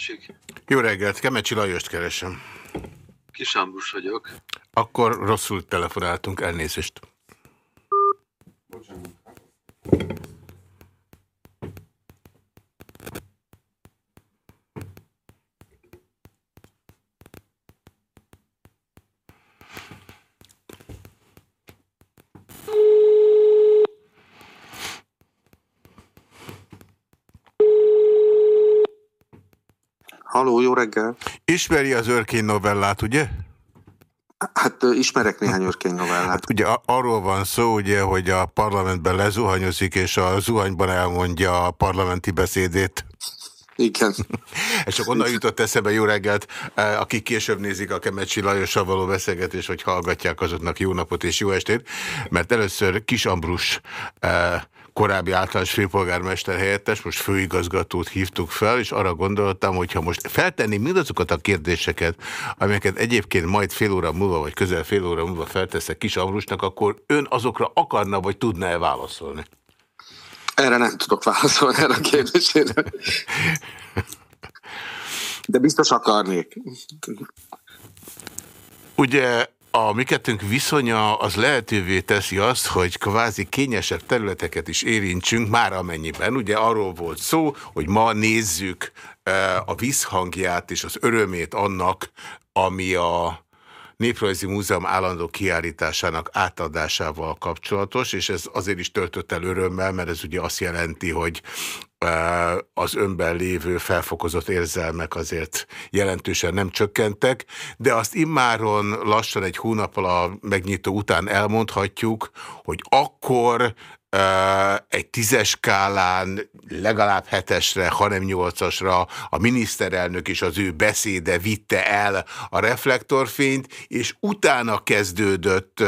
tessék. Jó reggelt, Kemecsi Lajost keresem. Kis Ambrus vagyok. Akkor rosszul telefonáltunk, elnézést. Bocsánat. Haló, jó reggel! Ismeri az örkény novellát, ugye? Hát ismerek néhány örkény novellát. Hát ugye arról van szó, ugye, hogy a parlamentben lezuhanyozik, és a zuhanyban elmondja a parlamenti beszédét. Igen. És csak onnan jutott eszembe jó reggelt, akik később nézik a Kemecsi Lajossal való beszélgetést, vagy hallgatják azoknak jó napot és jó estét, mert először Kis Ambrus korábbi általános főpolgármester helyettes, most főigazgatót hívtuk fel, és arra gondoltam, hogy ha most feltenni mindazokat a kérdéseket, amelyeket egyébként majd fél óra múlva, vagy közel fél óra múlva felteszek Kis Ambrusnak, akkor ön azokra akarna, vagy tudna-e válaszolni? Erre nem tudok válaszolni erre a kérdésére. De biztos akarnék. Ugye a mi kettőnk viszonya az lehetővé teszi azt, hogy kvázi kényesebb területeket is érintsünk, már amennyiben. Ugye arról volt szó, hogy ma nézzük a visszhangját és az örömét annak, ami a Néprajzi Múzeum állandó kiállításának átadásával kapcsolatos, és ez azért is töltött el örömmel, mert ez ugye azt jelenti, hogy az önben lévő felfokozott érzelmek azért jelentősen nem csökkentek, de azt immáron lassan egy hónappal a megnyitó után elmondhatjuk, hogy akkor egy tízes skálán legalább hetesre, hanem nyolcasra a miniszterelnök és az ő beszéde vitte el a reflektorfényt, és utána kezdődött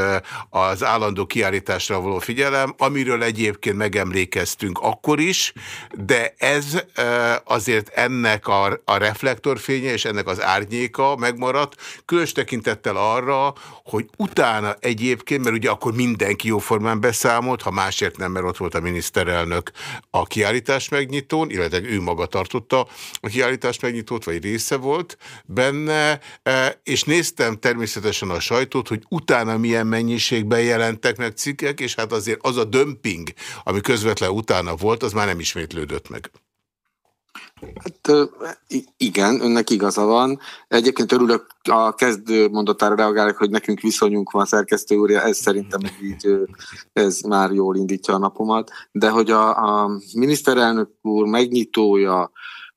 az állandó kiállításra való figyelem, amiről egyébként megemlékeztünk akkor is, de ez azért ennek a, a reflektorfénye és ennek az árnyéka megmaradt, különös tekintettel arra, hogy utána egyébként, mert ugye akkor mindenki jóformán beszámolt, ha másért azért nem, mert ott volt a miniszterelnök a kiállítás megnyitón, illetve ő maga tartotta a kiállítás megnyitót, vagy része volt benne, e, és néztem természetesen a sajtót, hogy utána milyen mennyiségben jelentek meg cikkek, és hát azért az a dömping, ami közvetlen utána volt, az már nem ismétlődött meg. Hát igen, önnek igaza van. Egyébként örülök a kezdő mondatára reagálok, hogy nekünk viszonyunk van szerkesztő úr, ez szerintem így, ez már jól indítja a napomat, de hogy a, a miniszterelnök úr megnyitója,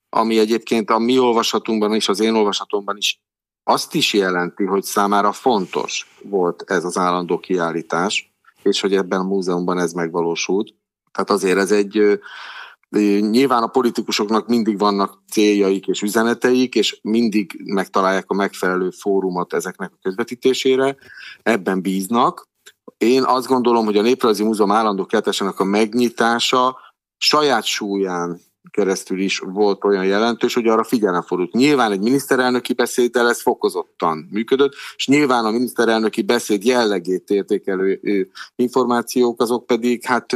ami egyébként a mi olvasatunkban és az én olvasatomban is azt is jelenti, hogy számára fontos volt ez az állandó kiállítás, és hogy ebben a múzeumban ez megvalósult. Tehát azért ez egy Nyilván a politikusoknak mindig vannak céljaik és üzeneteik, és mindig megtalálják a megfelelő fórumot ezeknek a közvetítésére, ebben bíznak. Én azt gondolom, hogy a Néprajzi Múzeum állandó kertesenek a megnyitása saját súlyán keresztül is volt olyan jelentős, hogy arra figyelem fordult. Nyilván egy miniszterelnöki beszéddel ez fokozottan működött, és nyilván a miniszterelnöki beszéd jellegét értékelő információk, azok pedig hát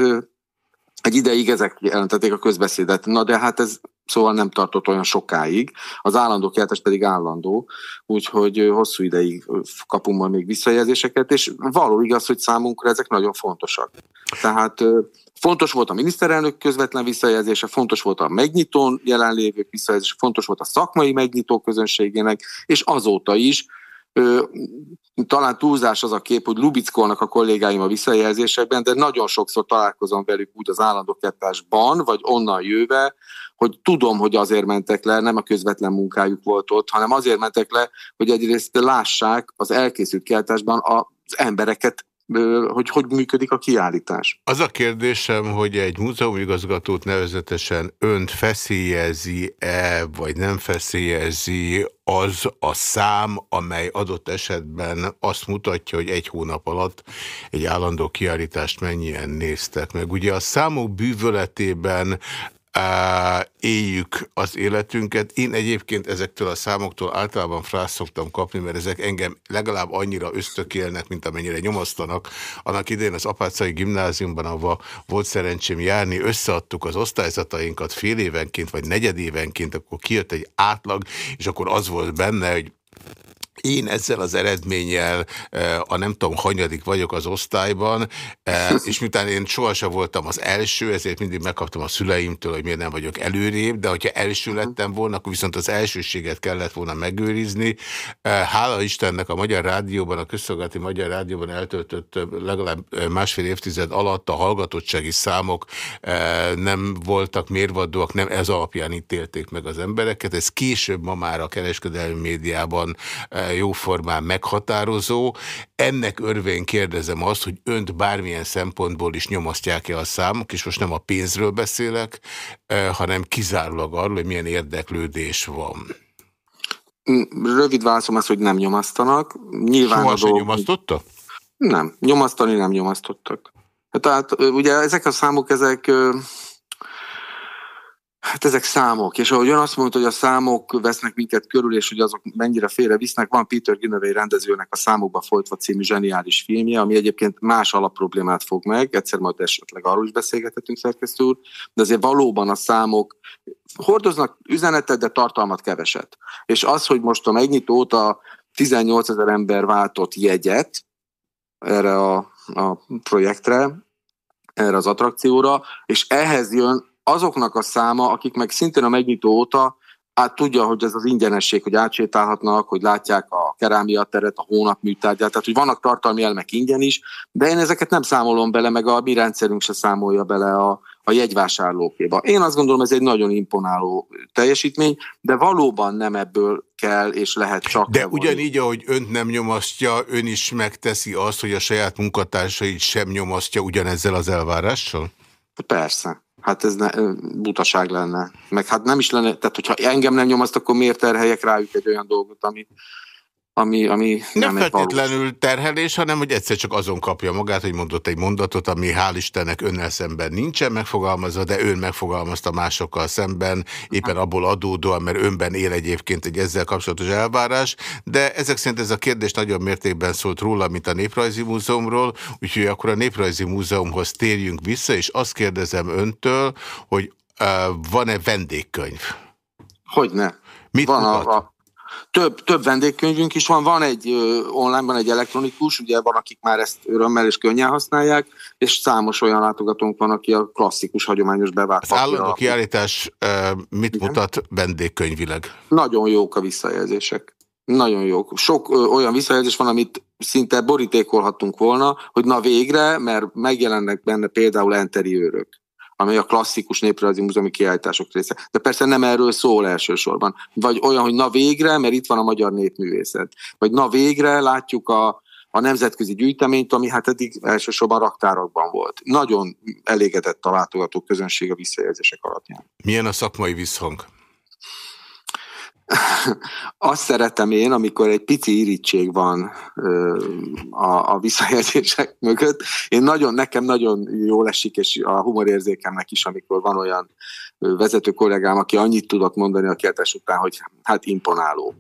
egy ideig ezek jelentették a közbeszédet. Na de hát ez szóval nem tartott olyan sokáig. Az állandó kiáltás pedig állandó, úgyhogy hosszú ideig kapunk majd még visszajelzéseket, és való igaz, hogy számunkra ezek nagyon fontosak. Tehát fontos volt a miniszterelnök közvetlen visszajelzése, fontos volt a megnyitón jelenlévők visszajelzése, fontos volt a szakmai megnyitó közönségének, és azóta is talán túlzás az a kép, hogy lubickolnak a kollégáim a visszajelzésekben, de nagyon sokszor találkozom velük úgy az állandókettásban, vagy onnan jöve, hogy tudom, hogy azért mentek le, nem a közvetlen munkájuk volt ott, hanem azért mentek le, hogy egyrészt lássák az elkészült kiáltásban az embereket hogy hogy működik a kiállítás. Az a kérdésem, hogy egy múzeumigazgatót nevezetesen önt feszélyezi-e, vagy nem feszélyezi az a szám, amely adott esetben azt mutatja, hogy egy hónap alatt egy állandó kiállítást mennyien néztek meg. Ugye a számok bűvöletében éljük az életünket. Én egyébként ezektől a számoktól általában frász szoktam kapni, mert ezek engem legalább annyira ösztökélnek, mint amennyire nyomasztanak. Annak idején az Apácai Gimnáziumban, ahol volt szerencsém járni, összeadtuk az osztályzatainkat fél évenként, vagy negyedévenként, akkor kijött egy átlag, és akkor az volt benne, hogy én ezzel az eredménnyel a nem tudom, hanyadik vagyok az osztályban, és miután én sohasem voltam az első, ezért mindig megkaptam a szüleimtől, hogy miért nem vagyok előrébb, de hogyha első lettem volna, akkor viszont az elsőséget kellett volna megőrizni. Hála Istennek a Magyar Rádióban, a Közszolgálati Magyar Rádióban eltöltött legalább másfél évtized alatt a hallgatottsági számok nem voltak mérvadóak, nem ez alapján ítélték meg az embereket. Ez később ma már a kereskedelmi médiában jóformán meghatározó. Ennek örvén kérdezem azt, hogy önt bármilyen szempontból is nyomasztják-e a számok, és most nem a pénzről beszélek, eh, hanem kizárólag arról, hogy milyen érdeklődés van. Mm, rövid válaszom az, hogy nem nyomasztanak. Nyilván Soha dolg... nyomasztotta? Nem, nyomasztani nem nyomasztottak. Tehát ugye ezek a számok, ezek Hát ezek számok, és ahogy ön azt mondta, hogy a számok vesznek minket körül, és hogy azok mennyire félre visznek, van Peter Ginevey rendezőnek a Számokba folytva című zseniális filmje, ami egyébként más alapproblémát fog meg, egyszer majd esetleg arról is beszélgethetünk szerkesztő úr, de azért valóban a számok hordoznak üzenetet, de tartalmat keveset. És az, hogy most a megnyitó óta 18 ezer ember váltott jegyet erre a, a projektre, erre az attrakcióra, és ehhez jön azoknak a száma, akik meg szintén a megnyitó óta hát tudja, hogy ez az ingyenesség, hogy átsétálhatnak, hogy látják a kerámia teret, a hónap műtárgyát, tehát hogy vannak tartalmi elmek ingyen is, de én ezeket nem számolom bele, meg a mi rendszerünk se számolja bele a, a jegyvásárlókéba. Én azt gondolom, ez egy nagyon imponáló teljesítmény, de valóban nem ebből kell és lehet csak. De ugyanígy, ahogy önt nem nyomasztja, ön is megteszi azt, hogy a saját munkatársait sem nyomasztja ugyanezzel az elvárással? Persze. Hát ez ne, butaság lenne. Meg hát nem is lenne, tehát hogyha engem nem nyomaszt, akkor miért terheljek rájuk egy olyan dolgot, ami, ami, ami nem, nem feltétlenül terhelés, hanem hogy egyszer csak azon kapja magát, hogy mondott egy mondatot, ami hál' Istennek önnel szemben nincsen megfogalmazva, de ön megfogalmazta másokkal szemben, éppen abból adódóan, mert önben él egyébként egy ezzel kapcsolatos elvárás, de ezek szerint ez a kérdés nagyon mértékben szólt róla, mint a Néprajzi Múzeumról, úgyhogy akkor a Néprajzi Múzeumhoz térjünk vissza, és azt kérdezem öntől, hogy uh, van-e vendégkönyv? Hogyne. Mit van mutat? a, a több, több vendégkönyvünk is van, van egy onlineban egy elektronikus, ugye van, akik már ezt örömmel és könnyen használják, és számos olyan látogatónk van, aki a klasszikus, hagyományos bevált Az állandó kiállítás mit Igen? mutat vendégkönyvileg? Nagyon jók a visszajelzések. Nagyon jók. Sok ö, olyan visszajelzés van, amit szinte borítékolhattunk volna, hogy na végre, mert megjelennek benne például enteriőrök amely a klasszikus néprajzi múzeumi kiállítások része. De persze nem erről szól elsősorban. Vagy olyan, hogy na végre, mert itt van a magyar népművészet. Vagy na végre látjuk a, a nemzetközi gyűjteményt, ami hát eddig elsősorban raktárakban volt. Nagyon elégedett a látogató közönség a visszajelzések alapján. Milyen a szakmai visszhang? Azt szeretem én, amikor egy pici irítség van a, a visszajelzések mögött. Én nagyon, nekem nagyon jól esik, és a humorérzékemnek is, amikor van olyan vezető kollégám, aki annyit tudott mondani a kiáltás után, hogy hát imponáló.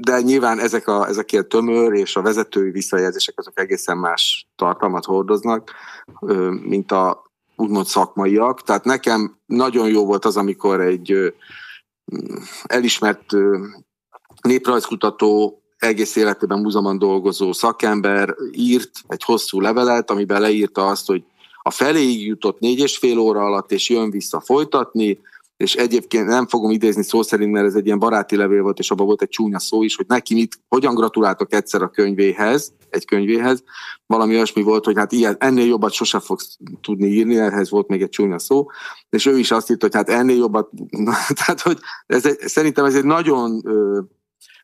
De nyilván ezek a, ezek a tömör és a vezetői visszajelzések azok egészen más tartalmat hordoznak, mint a úgymond szakmaiak. Tehát nekem nagyon jó volt az, amikor egy elismert néprajzkutató, egész életében múzeumban dolgozó szakember írt egy hosszú levelet, amiben leírta azt, hogy a feléig jutott négy és fél óra alatt, és jön vissza folytatni, és egyébként nem fogom idézni szó szerint, mert ez egy ilyen baráti levél volt, és abban volt egy csúnya szó is, hogy neki mit, hogyan gratuláltok egyszer a könyvéhez, egy könyvéhez, valami olyasmi volt, hogy hát ilyen, ennél jobbat sose fogsz tudni írni, ehhez volt még egy csúnya szó, és ő is azt írt, hogy hát ennél jobbat, tehát hogy ez egy, szerintem ez egy nagyon,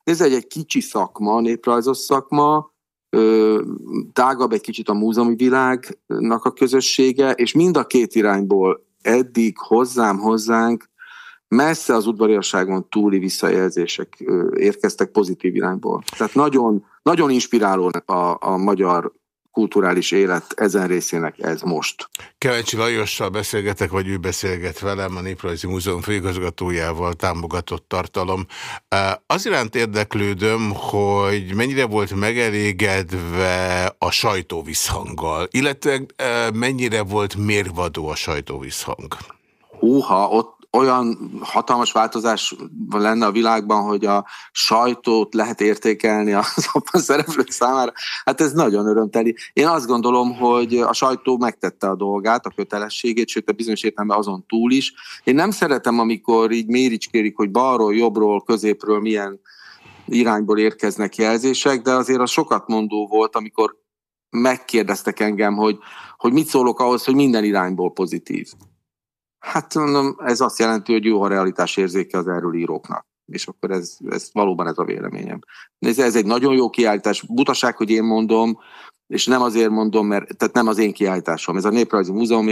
ez egy, egy kicsi szakma, néprajzos szakma, tágabb egy kicsit a múzeumi világnak a közössége, és mind a két irányból eddig hozzám, hozzánk messze az udvariasságon túli visszajelzések érkeztek pozitív irányból. Tehát nagyon, nagyon inspiráló a, a magyar kulturális élet ezen részének ez most. Kevencsi Lajossal beszélgetek, vagy ő beszélget velem, a Néprajzi Múzeum főigazgatójával támogatott tartalom. Az iránt érdeklődöm, hogy mennyire volt megelégedve a sajtóvisszhanggal, illetve mennyire volt mérvadó a sajtóvisszhang? Húha, ott olyan hatalmas változás lenne a világban, hogy a sajtót lehet értékelni azokban szereplők számára, hát ez nagyon örömteli. Én azt gondolom, hogy a sajtó megtette a dolgát, a kötelességét, sőt a bizonyos értelemben azon túl is. Én nem szeretem, amikor így méricskérik, hogy balról, jobbról, középről milyen irányból érkeznek jelzések, de azért az sokat mondó volt, amikor megkérdeztek engem, hogy, hogy mit szólok ahhoz, hogy minden irányból pozitív. Hát mondom, ez azt jelenti, hogy jó a realitás érzéke az erről íróknak. És akkor ez, ez valóban ez a véleményem. Ez, ez egy nagyon jó kiállítás. Butaság, hogy én mondom, és nem azért mondom, mert tehát nem az én kiállításom. Ez a Néprajzi Múzeum,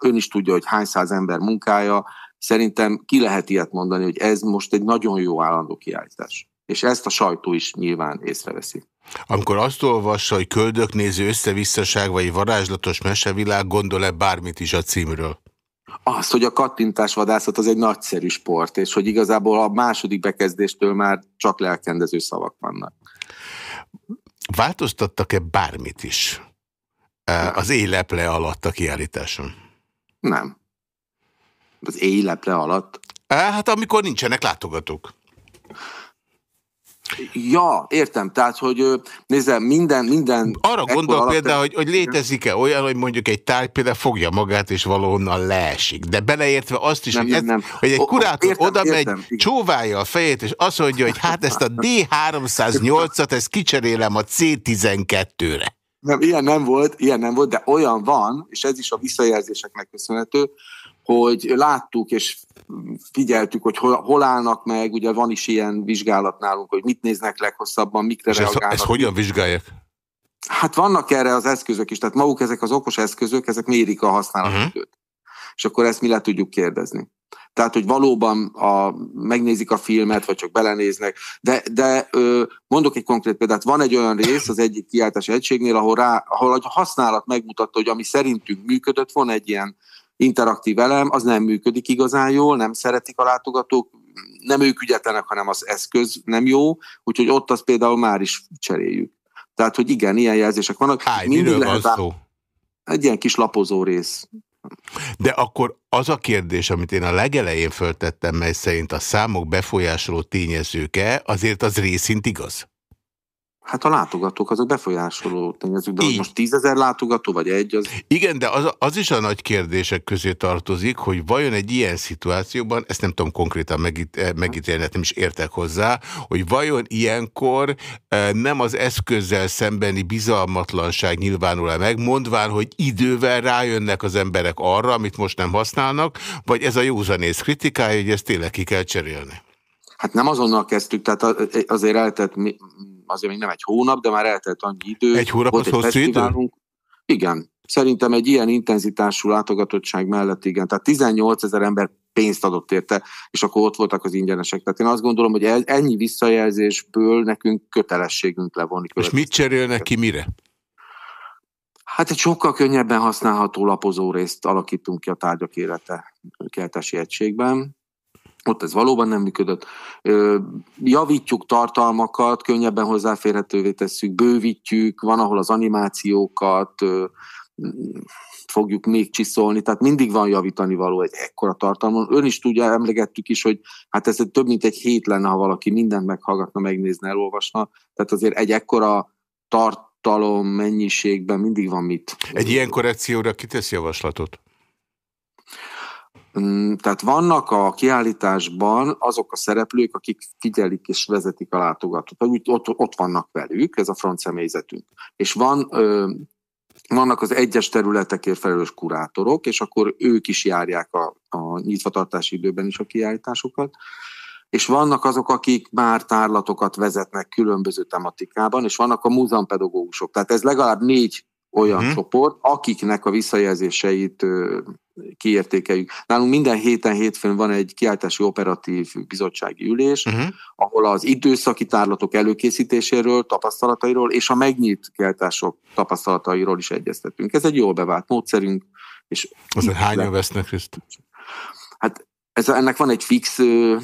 ön is tudja, hogy hány száz ember munkája. Szerintem ki lehet ilyet mondani, hogy ez most egy nagyon jó állandó kiállítás. És ezt a sajtó is nyilván észreveszi. Amikor azt olvassa, hogy köldöknéző összevisszaság vagy varázslatos mesevilág, gondol-e bármit is a címről? Az, hogy a kattintás vadászat az egy nagyszerű sport, és hogy igazából a második bekezdéstől már csak lelkendező szavak vannak. Változtattak-e bármit is e, az éleple alatt a kiállításon? Nem. Az éleple alatt? E, hát amikor nincsenek látogatók. Ja, értem. Tehát, hogy nézze, minden... minden Arra gondol például, hogy, hogy létezik-e olyan, hogy mondjuk egy tárgy például fogja magát, és valahonnan leesik. De beleértve azt is, nem, hogy, nem, nem. hogy egy kurátor értem, oda megy, értem, csóválja a fejét, és azt mondja, hogy hát ezt a D308-at, ezt kicserélem a C12-re. Nem, ilyen nem volt, ilyen nem volt, de olyan van, és ez is a visszajelzéseknek köszönhető, hogy láttuk és figyeltük, hogy hol, hol állnak meg, ugye van is ilyen vizsgálat nálunk, hogy mit néznek leghosszabban, mikre és reagálnak. Ezt, ezt hogyan vizsgálják? Hát vannak erre az eszközök is, tehát maguk ezek az okos eszközök, ezek mérik a használatidőt. Uh-huh. És akkor ezt mi le tudjuk kérdezni. Tehát, hogy valóban a, megnézik a filmet, vagy csak belenéznek. De, de ö, mondok egy konkrét példát. Van egy olyan rész az egyik kiáltási egységnél, ahol, rá, ahol a használat megmutatta, hogy ami szerintünk működött, van egy ilyen interaktív elem, az nem működik igazán jól, nem szeretik a látogatók, nem ők ügyetlenek, hanem az eszköz nem jó, úgyhogy ott azt például már is cseréljük. Tehát, hogy igen, ilyen jelzések vannak. Hány, miről van szó? Egy ilyen kis lapozó rész. De akkor az a kérdés, amit én a legelején föltettem, mely szerint a számok befolyásoló tényezőke, azért az részint igaz? Hát a látogatók azok befolyásoló tényezők, de most tízezer látogató, vagy egy az... Igen, de az, az is a nagy kérdések közé tartozik, hogy vajon egy ilyen szituációban, ezt nem tudom konkrétan megít, eh, megítélni, nem is értek hozzá, hogy vajon ilyenkor eh, nem az eszközzel szembeni bizalmatlanság nyilvánul-e meg, mondván, hogy idővel rájönnek az emberek arra, amit most nem használnak, vagy ez a józanész kritikája, hogy ezt tényleg ki kell cserélni? Hát nem azonnal kezdtük, tehát azért eltett azért még nem egy hónap, de már eltelt annyi idő. Egy hónap az hosszú idő? Igen. Szerintem egy ilyen intenzitású látogatottság mellett igen. Tehát 18 ezer ember pénzt adott érte, és akkor ott voltak az ingyenesek. Tehát én azt gondolom, hogy ennyi visszajelzésből nekünk kötelességünk levonni. És mit cserélnek ki mire? Hát egy sokkal könnyebben használható lapozó részt alakítunk ki a tárgyak élete keltesi egységben ott ez valóban nem működött. Javítjuk tartalmakat, könnyebben hozzáférhetővé tesszük, bővítjük, van, ahol az animációkat fogjuk még csiszolni, tehát mindig van javítani való egy ekkora tartalmon. Ön is tudja, emlegettük is, hogy hát ez több mint egy hét lenne, ha valaki mindent meghallgatna, megnézne, elolvasna. Tehát azért egy ekkora tartalom mennyiségben mindig van mit. Egy ilyen korrekcióra kitesz javaslatot? Mm, tehát vannak a kiállításban azok a szereplők, akik figyelik és vezetik a látogatót, úgy ott, ott vannak velük, ez a front személyzetünk. És van, ö, vannak az egyes területekért felelős kurátorok, és akkor ők is járják a, a nyitvatartási időben is a kiállításokat. És vannak azok, akik már tárlatokat vezetnek különböző tematikában, és vannak a múzeumpedagógusok. Tehát ez legalább négy olyan uh-huh. csoport, akiknek a visszajelzéseit kiértékeljük. Nálunk minden héten hétfőn van egy kiáltási operatív bizottsági ülés, uh-huh. ahol az időszaki tárlatok előkészítéséről, tapasztalatairól és a megnyit kiáltások tapasztalatairól is egyeztetünk. Ez egy jól bevált módszerünk. És Azért hányan vesznek részt? Hát ez, ennek van egy fix ö,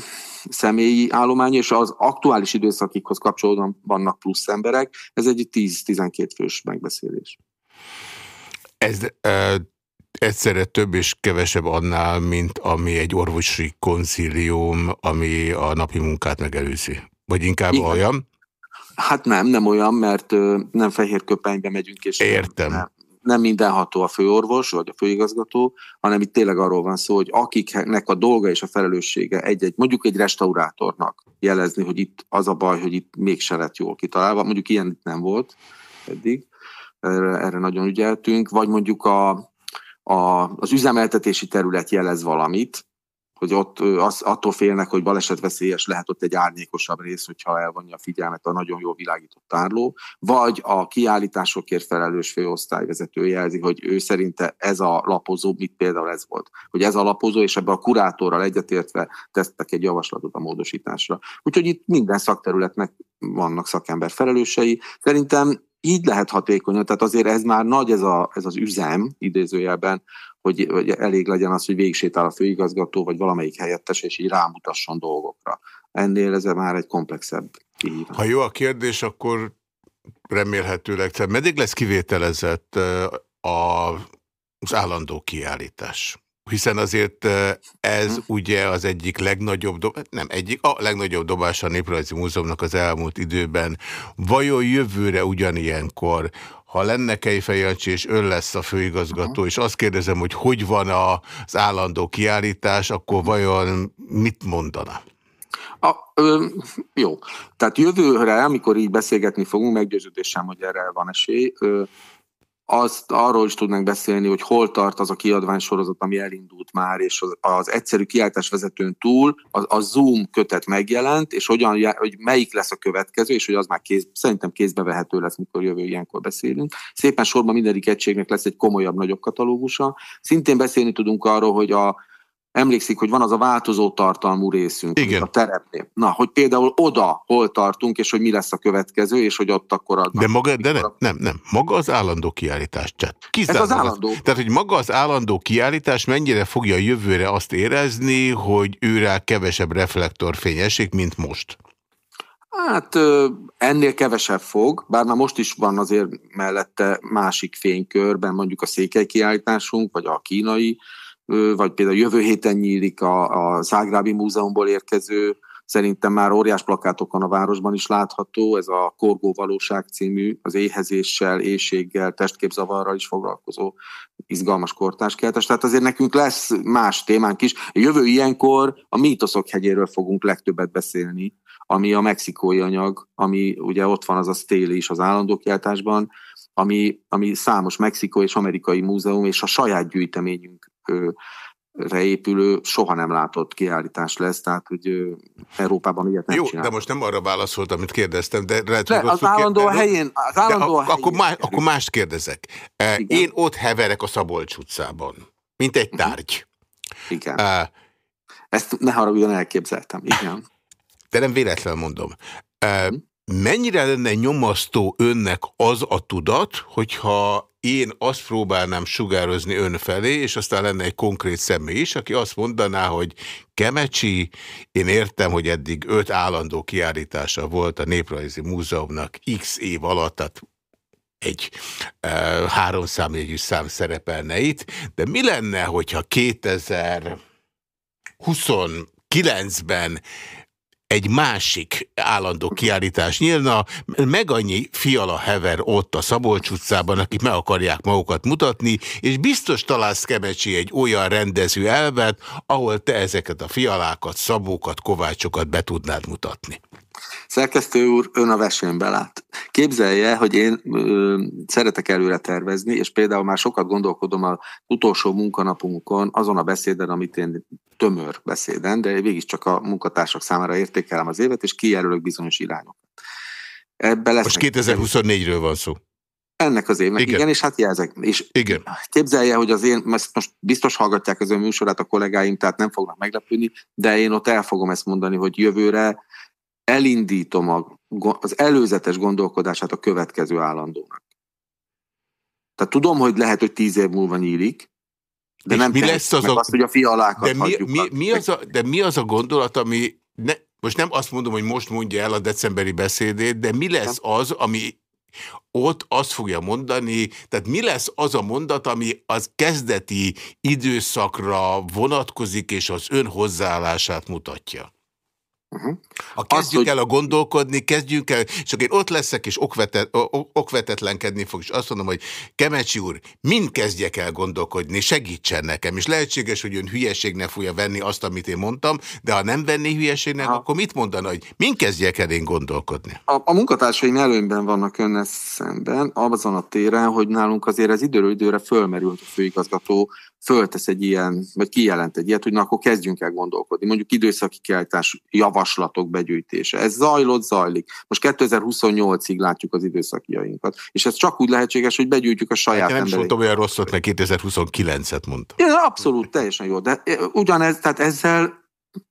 személyi állomány, és az aktuális időszakikhoz kapcsolódóan vannak plusz emberek. Ez egy 10-12 fős megbeszélés. Ez e, egyszerre több és kevesebb annál, mint ami egy orvosi konzílium, ami a napi munkát megelőzi. Vagy inkább Igen. olyan? Hát nem, nem olyan, mert ö, nem fehér köpenybe megyünk, és Értem. Nem, nem mindenható a főorvos vagy a főigazgató, hanem itt tényleg arról van szó, hogy akiknek a dolga és a felelőssége egy-egy, mondjuk egy restaurátornak jelezni, hogy itt az a baj, hogy itt mégse lett jól kitalálva, mondjuk ilyen nem volt eddig, erre, erre nagyon ügyeltünk, vagy mondjuk a, a, az üzemeltetési terület jelez valamit, hogy ott az, attól félnek, hogy balesetveszélyes lehet ott egy árnyékosabb rész, hogyha elvonja a figyelmet a nagyon jól világított tárló, vagy a kiállításokért felelős főosztályvezető jelzi, hogy ő szerinte ez a lapozó, mit például ez volt, hogy ez a lapozó, és ebbe a kurátorral egyetértve tesztek egy javaslatot a módosításra. Úgyhogy itt minden szakterületnek vannak szakember felelősei. Szerintem így lehet hatékonyan, tehát azért ez már nagy ez, a, ez az üzem, idézőjelben, hogy, hogy elég legyen az, hogy végigsétál a főigazgató, vagy valamelyik helyettes, és így rámutasson dolgokra. Ennél ez már egy komplexebb kihívás. Ha jó a kérdés, akkor remélhetőleg, tehát meddig lesz kivételezett a, az állandó kiállítás? Hiszen azért ez hm. ugye az egyik legnagyobb, nem egyik, a legnagyobb dobás a Néprajzi Múzeumnak az elmúlt időben. Vajon jövőre ugyanilyenkor ha lenne Kejfej Jancsi, és ön lesz a főigazgató, uh -huh. és azt kérdezem, hogy hogy van az állandó kiállítás, akkor vajon mit mondana? A, ö, jó. Tehát jövőre, amikor így beszélgetni fogunk, meggyőződésem, hogy erre van esély, ö, azt arról is tudnánk beszélni, hogy hol tart az a kiadványsorozat, ami elindult már, és az, az egyszerű kiáltásvezetőn túl a, a Zoom kötet megjelent, és hogyan, hogy melyik lesz a következő, és hogy az már kéz, szerintem kézbe vehető lesz, mikor jövő ilyenkor beszélünk. Szépen sorban mindegyik egységnek lesz egy komolyabb, nagyobb katalógusa. Szintén beszélni tudunk arról, hogy a emlékszik, hogy van az a változó tartalmú részünk Igen. a terepnél. Na, hogy például oda hol tartunk, és hogy mi lesz a következő, és hogy ott akkor adnak. De maga, de nem, nem, nem, maga az állandó kiállítás. Ez az állandó. Az, tehát, hogy maga az állandó kiállítás mennyire fogja jövőre azt érezni, hogy őrá kevesebb reflektorfény esik, mint most? Hát ennél kevesebb fog, bár már most is van azért mellette másik fénykörben, mondjuk a székely kiállításunk, vagy a kínai, vagy például jövő héten nyílik a, a Zágrábi Múzeumból érkező, szerintem már óriás plakátokon a városban is látható, ez a Korgó Valóság című, az éhezéssel, éjséggel, testképzavarral is foglalkozó izgalmas kortárskeltes. Tehát azért nekünk lesz más témánk is. Jövő ilyenkor a mítoszok hegyéről fogunk legtöbbet beszélni, ami a mexikói anyag, ami ugye ott van az a Stéli is az állandó kiáltásban, ami, ami számos mexikói és amerikai múzeum és a saját gyűjteményünk épülő, soha nem látott kiállítás lesz, tehát hogy Európában ilyet nem Jó, csinálnak. de most nem arra válaszolt, amit kérdeztem, de lehet, de az állandó kérdez, helyén, az állandó de helyén akkor, más, akkor mást kérdezek. Igen? Én ott heverek a Szabolcs utcában, mint egy mhm. tárgy. Igen. Uh, Ezt ne haragudjon, elképzeltem. Igen. De nem véletlen mondom. Uh, mennyire lenne nyomasztó önnek az a tudat, hogyha én azt próbálnám sugározni ön felé, és aztán lenne egy konkrét személy is, aki azt mondaná, hogy Kemecsi, én értem, hogy eddig öt állandó kiállítása volt a Néprajzi Múzeumnak x év alatt, tehát egy e, háromszámjegyű szám szerepelne itt, de mi lenne, hogyha 2029-ben egy másik állandó kiállítás nyílna, meg annyi fiala hever ott a Szabolcs utcában, akik meg akarják magukat mutatni, és biztos találsz Kemecsi egy olyan rendező elvet, ahol te ezeket a fialákat, szabókat, kovácsokat be tudnád mutatni. Szerkesztő úr, ön a versenyben lát. Képzelje, hogy én ö, szeretek előre tervezni, és például már sokat gondolkodom az utolsó munkanapunkon azon a beszéden, amit én tömör beszéden, de végig csak a munkatársak számára értékelem az évet, és kijelölök bizonyos irányokat. Ebbe lesz Most 2024-ről van szó. Ennek az évnek, igen, igen és hát jelzek. És igen. képzelje, hogy az én, most biztos hallgatják az ön műsorát a kollégáim, tehát nem fognak meglepődni, de én ott el fogom ezt mondani, hogy jövőre elindítom a, az előzetes gondolkodását a következő állandónak. Tehát tudom, hogy lehet, hogy tíz év múlva nyílik, de és nem mi lesz az a... azt, hogy a fialákat de mi, mi, mi az a, de mi az a gondolat, ami ne, most nem azt mondom, hogy most mondja el a decemberi beszédét, de mi lesz az, ami ott azt fogja mondani, tehát mi lesz az a mondat, ami az kezdeti időszakra vonatkozik, és az ön hozzáállását mutatja? Uh -huh. Ha kezdjük azt, el a gondolkodni, kezdjünk el, csak én ott leszek, és okvetet, okvetetlenkedni fog, és azt mondom, hogy Kemecsi úr, mind kezdjek el gondolkodni, segítsen nekem, és lehetséges, hogy ön hülyeségnek fogja venni azt, amit én mondtam, de ha nem venné hülyeségnek, ha. akkor mit mondana, hogy mind kezdjek el én gondolkodni? A, a munkatársaim előnyben vannak önnel szemben, azon a téren, hogy nálunk azért ez időről időre fölmerült a főigazgató föltesz egy ilyen, vagy kijelent egy ilyet, hogy na akkor kezdjünk el gondolkodni. Mondjuk időszaki kiállítás javaslatok begyűjtése. Ez zajlott, zajlik. Most 2028-ig látjuk az időszakiainkat. És ez csak úgy lehetséges, hogy begyűjtjük a saját hát, Nem is mondtam olyan rosszat, mert 2029-et mondta. Ja, abszolút, teljesen jó. De ugyanez, tehát ezzel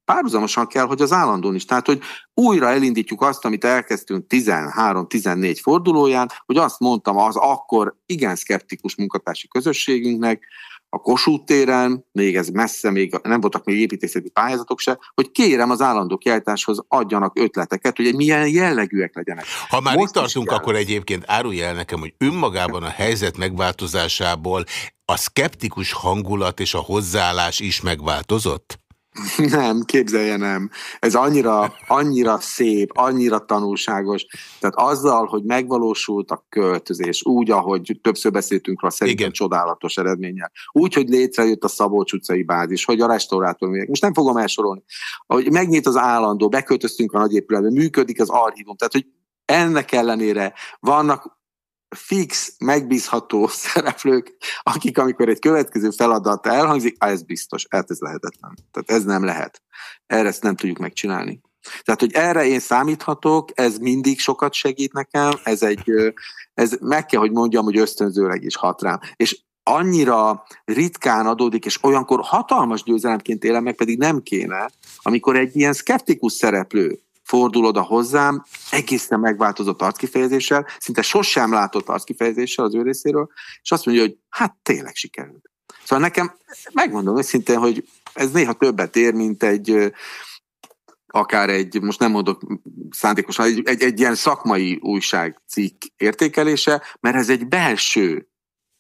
párhuzamosan kell, hogy az állandón is. Tehát, hogy újra elindítjuk azt, amit elkezdtünk 13-14 fordulóján, hogy azt mondtam az akkor igen szkeptikus munkatársi közösségünknek, a Kossuth téren, még ez messze, még nem voltak még építészeti pályázatok se, hogy kérem az állandó kiállításhoz adjanak ötleteket, hogy milyen jellegűek legyenek. Ha már Most itt tartunk, akkor egyébként árulj el nekem, hogy önmagában a helyzet megváltozásából a szkeptikus hangulat és a hozzáállás is megváltozott? Nem, képzelje nem. Ez annyira, annyira szép, annyira tanulságos. Tehát azzal, hogy megvalósult a költözés, úgy, ahogy többször beszéltünk róla, szerintem Igen. csodálatos eredménnyel. Úgy, hogy létrejött a Szabolcs utcai bázis, hogy a restaurátor, most nem fogom elsorolni, hogy megnyit az állandó, beköltöztünk a nagyépületbe, működik az archívum, tehát hogy ennek ellenére vannak fix, megbízható szereplők, akik amikor egy következő feladat elhangzik, ez biztos, hát ez lehetetlen. Tehát ez nem lehet. Erre ezt nem tudjuk megcsinálni. Tehát, hogy erre én számíthatok, ez mindig sokat segít nekem, ez egy, ez meg kell, hogy mondjam, hogy ösztönzőleg is hat rám. És annyira ritkán adódik, és olyankor hatalmas győzelemként élem meg, pedig nem kéne, amikor egy ilyen szkeptikus szereplő fordul oda hozzám, egészen megváltozott arckifejezéssel, szinte sosem látott arckifejezéssel az ő részéről, és azt mondja, hogy hát tényleg sikerült. Szóval nekem megmondom őszintén, hogy ez néha többet ér, mint egy akár egy, most nem mondok szándékosan, egy, egy, egy ilyen szakmai újságcikk értékelése, mert ez egy belső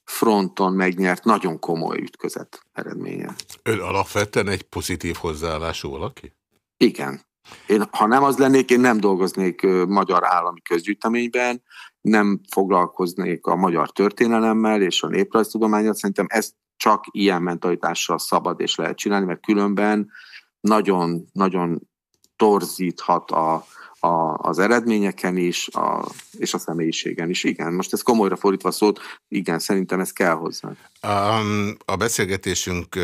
fronton megnyert nagyon komoly ütközet eredménye. Ön alapvetően egy pozitív hozzáállású valaki? Igen. Én, ha nem az lennék, én nem dolgoznék magyar állami közgyűjteményben, nem foglalkoznék a magyar történelemmel és a néprajztudományat. Szerintem ezt csak ilyen mentalitással szabad és lehet csinálni, mert különben nagyon, nagyon torzíthat a, a, az eredményeken is, a, és a személyiségen is. Igen, most ez komolyra fordítva szót, igen, szerintem ez kell hozzá. Um, a beszélgetésünk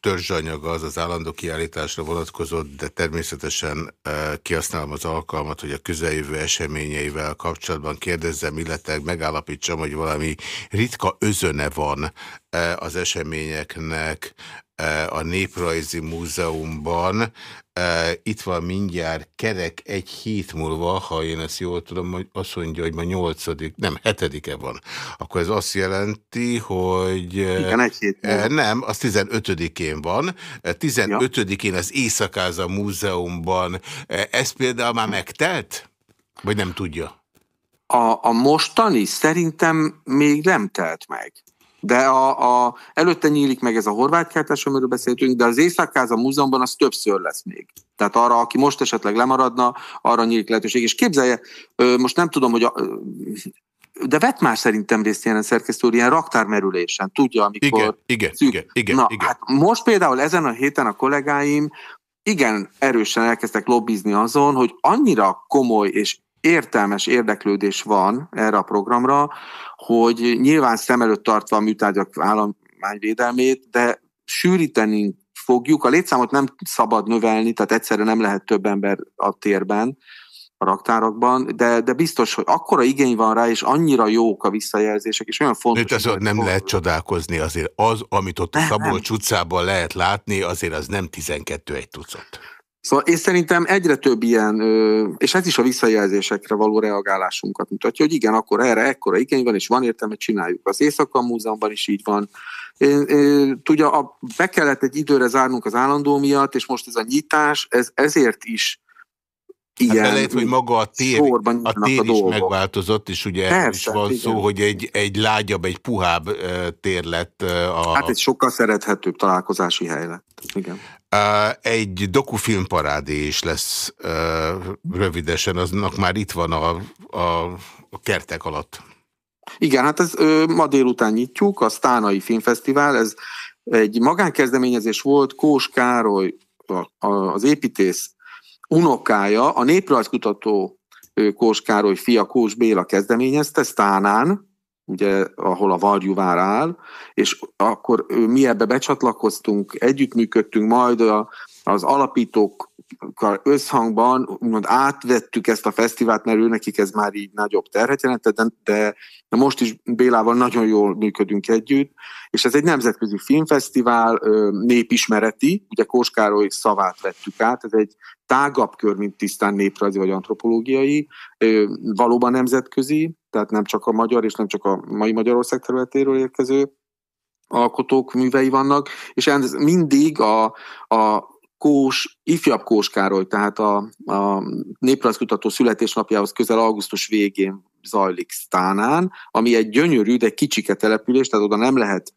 törzsanyaga az az állandó kiállításra vonatkozott, de természetesen uh, kihasználom az alkalmat, hogy a közeljövő eseményeivel kapcsolatban kérdezzem, illetve megállapítsam, hogy valami ritka özöne van az eseményeknek, a Néprajzi Múzeumban. Itt van mindjárt kerek egy hét múlva, ha én ezt jól tudom, hogy azt mondja, hogy ma nyolcadik, nem, hetedike van. Akkor ez azt jelenti, hogy... Igen, egy hét múlva. Nem, az 15-én van. 15-én az Éjszakáza Múzeumban. Ez például már megtelt? Vagy nem tudja? A, a mostani szerintem még nem telt meg. De a, a, előtte nyílik meg ez a horvát kertes, amiről beszéltünk, de az Északháza Múzeumban az többször lesz még. Tehát arra, aki most esetleg lemaradna, arra nyílik lehetőség. És képzelje, most nem tudom, hogy a, de vett már szerintem részt ilyen szerkesztő ilyen raktármerülésen, tudja, amikor... Igen, igen, szűk. igen, igen, Na, igen. Hát most például ezen a héten a kollégáim igen erősen elkezdtek lobbizni azon, hogy annyira komoly és értelmes érdeklődés van erre a programra, hogy nyilván szem előtt tartva a műtárgyak állományvédelmét, de sűríteni fogjuk. A létszámot nem szabad növelni, tehát egyszerre nem lehet több ember a térben, a raktárakban, de, de biztos, hogy akkora igény van rá, és annyira jók a visszajelzések, és olyan fontos... Itt azon nem lehet csodálkozni azért. Az, amit ott a Szabolcs utcában lehet látni, azért az nem 12 egy tucat. Szóval én szerintem egyre több ilyen, és ez is a visszajelzésekre való reagálásunkat mutatja, hogy igen, akkor erre ekkora igény van, és van értelme, csináljuk. Az Éjszaka Múzeumban is így van. Tudja, a, be kellett egy időre zárnunk az állandó miatt, és most ez a nyitás, ez ezért is igen. Hát lehet, hogy maga a tér, a tér a is dolgok. megváltozott, és ugye Persze, is van igen. szó, hogy egy, egy lágyabb, egy puhább tér lett. A... Hát egy sokkal szerethetőbb találkozási hely lett. Igen. Egy dokufilmparádi is lesz rövidesen, aznak már itt van a, a, a kertek alatt. Igen, hát ez ma délután nyitjuk, a Stánai Filmfesztivál, ez egy magánkezdeményezés volt, Kós Károly, az építész unokája, a néprajzkutató Kós Károly fia Kós Béla kezdeményezte, Sztánán, ugye, ahol a Varjuvár áll, és akkor mi ebbe becsatlakoztunk, együttműködtünk, majd a, az alapítók összhangban úgymond átvettük ezt a fesztivált, mert ő nekik ez már így nagyobb terhet jelentett, de, de most is Bélával nagyon jól működünk együtt, és ez egy nemzetközi filmfesztivál, népismereti, ugye Kóskároly szavát vettük át, ez egy tágabb kör, mint tisztán néprajzi vagy antropológiai, valóban nemzetközi, tehát nem csak a magyar és nem csak a mai Magyarország területéről érkező alkotók művei vannak, és ez mindig a, a Kós, ifjabb Kós Károly, tehát a, a néprajzkutató születésnapjához közel augusztus végén zajlik Stánán, ami egy gyönyörű, de kicsike település, tehát oda nem lehet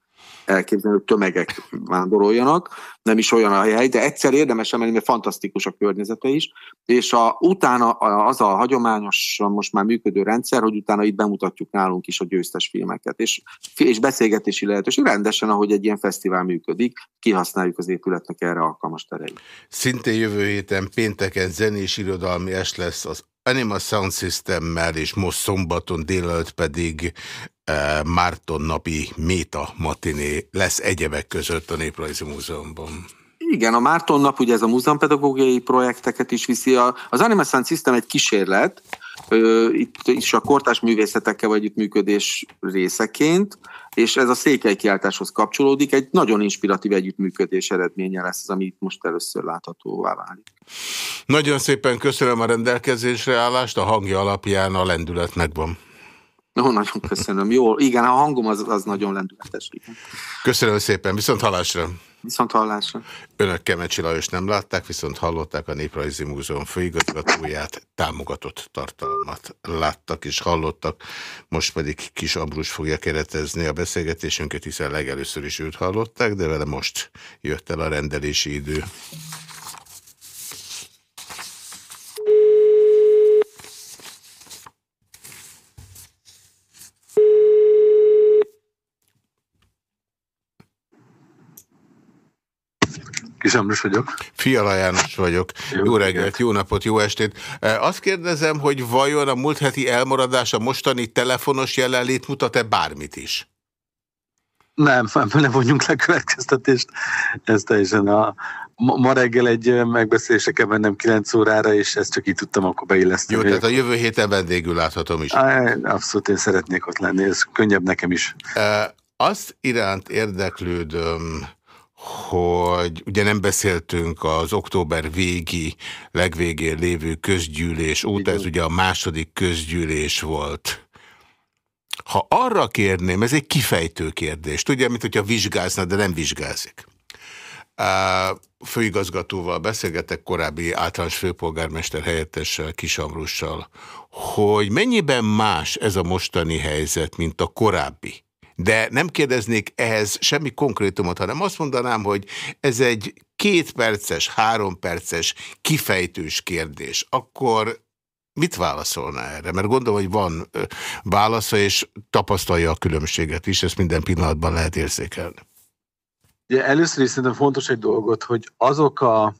elképzelni, tömegek vándoroljanak, nem is olyan a hely, de egyszer érdemes emelni, mert fantasztikus a környezete is, és a, utána az a hagyományos, most már működő rendszer, hogy utána itt bemutatjuk nálunk is a győztes filmeket, és, és beszélgetési lehetőség rendesen, ahogy egy ilyen fesztivál működik, kihasználjuk az épületnek erre alkalmas tereit. Szintén jövő héten pénteken zenés irodalmi es lesz az Animal Sound Systemmel, és most szombaton délelőtt pedig e, Márton napi Méta matiné lesz egyebek között a Néprajzi Múzeumban. Igen, a Márton nap ugye ez a múzeumpedagógiai projekteket is viszi. Az Animal Sound System egy kísérlet, itt is a kortás művészetekkel vagy működés részeként, és ez a székely kiáltáshoz kapcsolódik, egy nagyon inspiratív együttműködés eredménye lesz az, ami itt most először láthatóvá válik. Nagyon szépen köszönöm a rendelkezésre állást, a hangja alapján a lendület megvan. No, nagyon köszönöm. Jó, igen, a hangom az, az nagyon lendületes. Igen. Köszönöm szépen, viszont halásra. Viszont hallásra. Önök Kemecsi Lajos nem látták, viszont hallották a Néprajzi Múzeum főigazgatóját, támogatott tartalmat láttak és hallottak. Most pedig Kis Ambrus fogja keretezni a beszélgetésünket, hiszen legelőször is őt hallották, de vele most jött el a rendelési idő. Kis Ambrus vagyok. Fiala János vagyok. Jó, jó reggelt, jó napot, jó estét. E, azt kérdezem, hogy vajon a múlt heti elmaradás, a mostani telefonos jelenlét mutat-e bármit is? Nem, nem vonjunk le következtetést. Ez teljesen a, ma reggel egy megbeszélésre kell mennem 9 órára, és ezt csak így tudtam akkor beilleszteni. Jó, tehát a jövő héten vendégül láthatom is. Abszolút, én szeretnék ott lenni, ez könnyebb nekem is. E, azt iránt érdeklődöm, hogy ugye nem beszéltünk az október végi, legvégén lévő közgyűlés óta, ez ugye a második közgyűlés volt. Ha arra kérném, ez egy kifejtő kérdés, tudja, mint hogyha vizsgázna, de nem vizsgázik. Főigazgatóval beszélgetek, korábbi általános főpolgármester helyettessel, Kisamrussal, hogy mennyiben más ez a mostani helyzet, mint a korábbi de nem kérdeznék ehhez semmi konkrétumot, hanem azt mondanám, hogy ez egy két perces, három perces kifejtős kérdés. Akkor mit válaszolna erre? Mert gondolom, hogy van válasza, és tapasztalja a különbséget is, ezt minden pillanatban lehet érzékelni. Ugye először is szerintem fontos egy dolgot, hogy azok a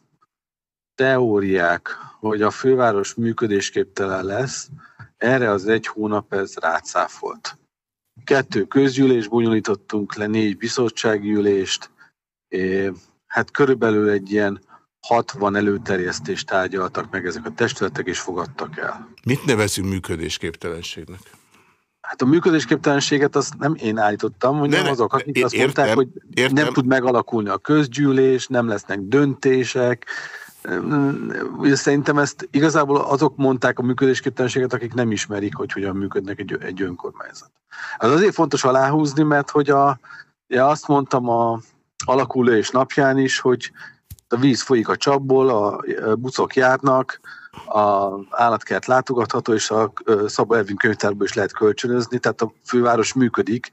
teóriák, hogy a főváros működésképtelen lesz, erre az egy hónap ez rátszáfolt. Kettő közgyűlés bonyolítottunk le, négy bizottsági ülést, hát körülbelül egy ilyen 60 előterjesztést tárgyaltak meg ezek a testületek, és fogadtak el. Mit nevezünk működésképtelenségnek? Hát a működésképtelenséget azt nem én állítottam, hogy nem azok, akik azt értem, mondták, hogy értem. nem tud megalakulni a közgyűlés, nem lesznek döntések. Ugye szerintem ezt igazából azok mondták a működésképtelenséget, akik nem ismerik, hogy hogyan működnek egy, egy önkormányzat. Ez azért fontos aláhúzni, mert hogy a, ja azt mondtam a alakulás napján is, hogy a víz folyik a csapból, a bucok járnak, a állatkert látogatható, és a Szabó Ervin könyvtárból is lehet kölcsönözni, tehát a főváros működik,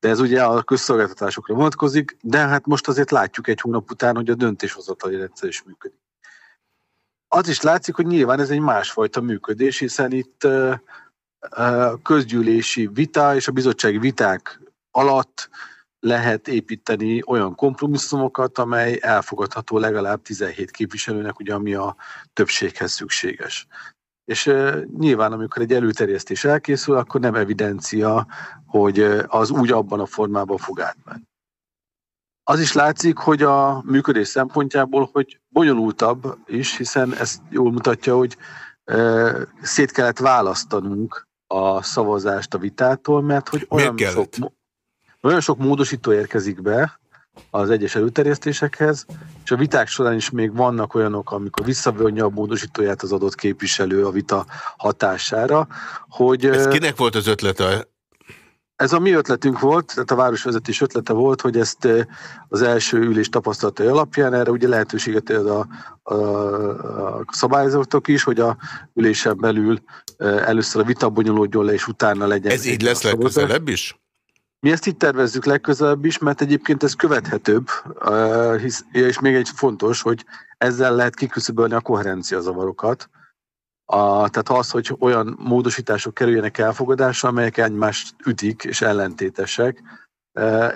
de ez ugye a közszolgáltatásokra vonatkozik, de hát most azért látjuk egy hónap után, hogy a döntéshozatali rendszer is működik. Az is látszik, hogy nyilván ez egy másfajta működés, hiszen itt közgyűlési vita és a bizottsági viták alatt lehet építeni olyan kompromisszumokat, amely elfogadható legalább 17 képviselőnek, ugye, ami a többséghez szükséges. És uh, nyilván, amikor egy előterjesztés elkészül, akkor nem evidencia, hogy az úgy abban a formában fog átmenni. Az is látszik, hogy a működés szempontjából, hogy bonyolultabb is, hiszen ez jól mutatja, hogy szét kellett választanunk a szavazást a vitától, mert hogy olyan sok, olyan sok módosító érkezik be az egyes előterjesztésekhez, és a viták során is még vannak olyanok, amikor visszavonja a módosítóját az adott képviselő a vita hatására, hogy... Ez kinek volt az ötlete? Ez a mi ötletünk volt, tehát a városvezetés ötlete volt, hogy ezt az első ülés tapasztalatai alapján erre ugye lehetőséget ad a, a, a szabályzatok is, hogy a ülésen belül először a vita bonyolódjon le, és utána legyen. Ez így lesz legközelebb is? Mi ezt így tervezzük legközelebb is, mert egyébként ez követhetőbb, hisz, és még egy fontos, hogy ezzel lehet kiküszöbölni a koherencia zavarokat. A, tehát az, hogy olyan módosítások kerüljenek elfogadásra, amelyek egymást ütik és ellentétesek,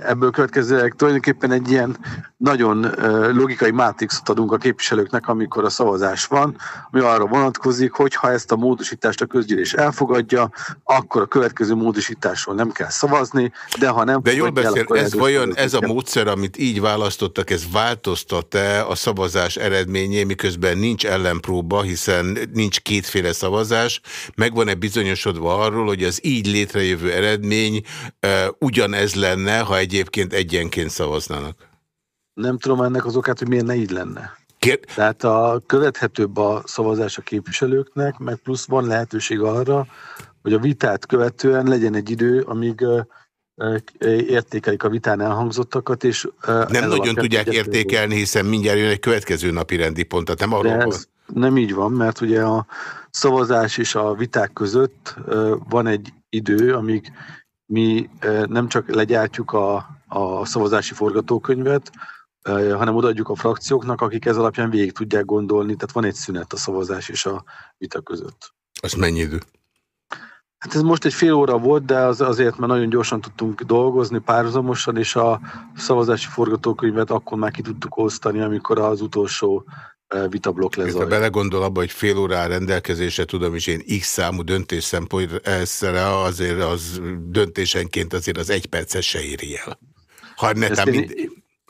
Ebből következőleg tulajdonképpen egy ilyen nagyon logikai mátrixot adunk a képviselőknek, amikor a szavazás van, ami arra vonatkozik, hogy ha ezt a módosítást a közgyűlés elfogadja, akkor a következő módosításról nem kell szavazni, de ha nem De jól beszél, el, ez vajon ez a módszer, amit így választottak, ez változtat-e a szavazás eredményé, miközben nincs ellenpróba, hiszen nincs kétféle szavazás, megvan-e bizonyosodva arról, hogy az így létrejövő eredmény uh, ugyanez lenne, lenne, ha egyébként egyenként szavaznának? Nem tudom ennek az okát, hogy miért ne így lenne. Kér... Tehát a követhetőbb a szavazás a képviselőknek, meg plusz van lehetőség arra, hogy a vitát követően legyen egy idő, amíg értékelik a vitán elhangzottakat, és... Nem nagyon tudják értékelni, hiszen mindjárt jön egy következő napi rendi pont, tehát nem arról van. Nem így van, mert ugye a szavazás és a viták között van egy idő, amíg mi nem csak legyártjuk a, a szavazási forgatókönyvet, hanem odaadjuk a frakcióknak, akik ez alapján végig tudják gondolni, tehát van egy szünet a szavazás és a vita között. Az mennyi idő? Hát ez most egy fél óra volt, de az azért, mert nagyon gyorsan tudtunk dolgozni párhuzamosan, és a szavazási forgatókönyvet akkor már ki tudtuk osztani, amikor az utolsó vitablok lesz. Ha belegondol abba, hogy fél órá rendelkezésre tudom, és én x számú döntés szempontjára azért az döntésenként azért az egy percet se éri el. Ha netán mind...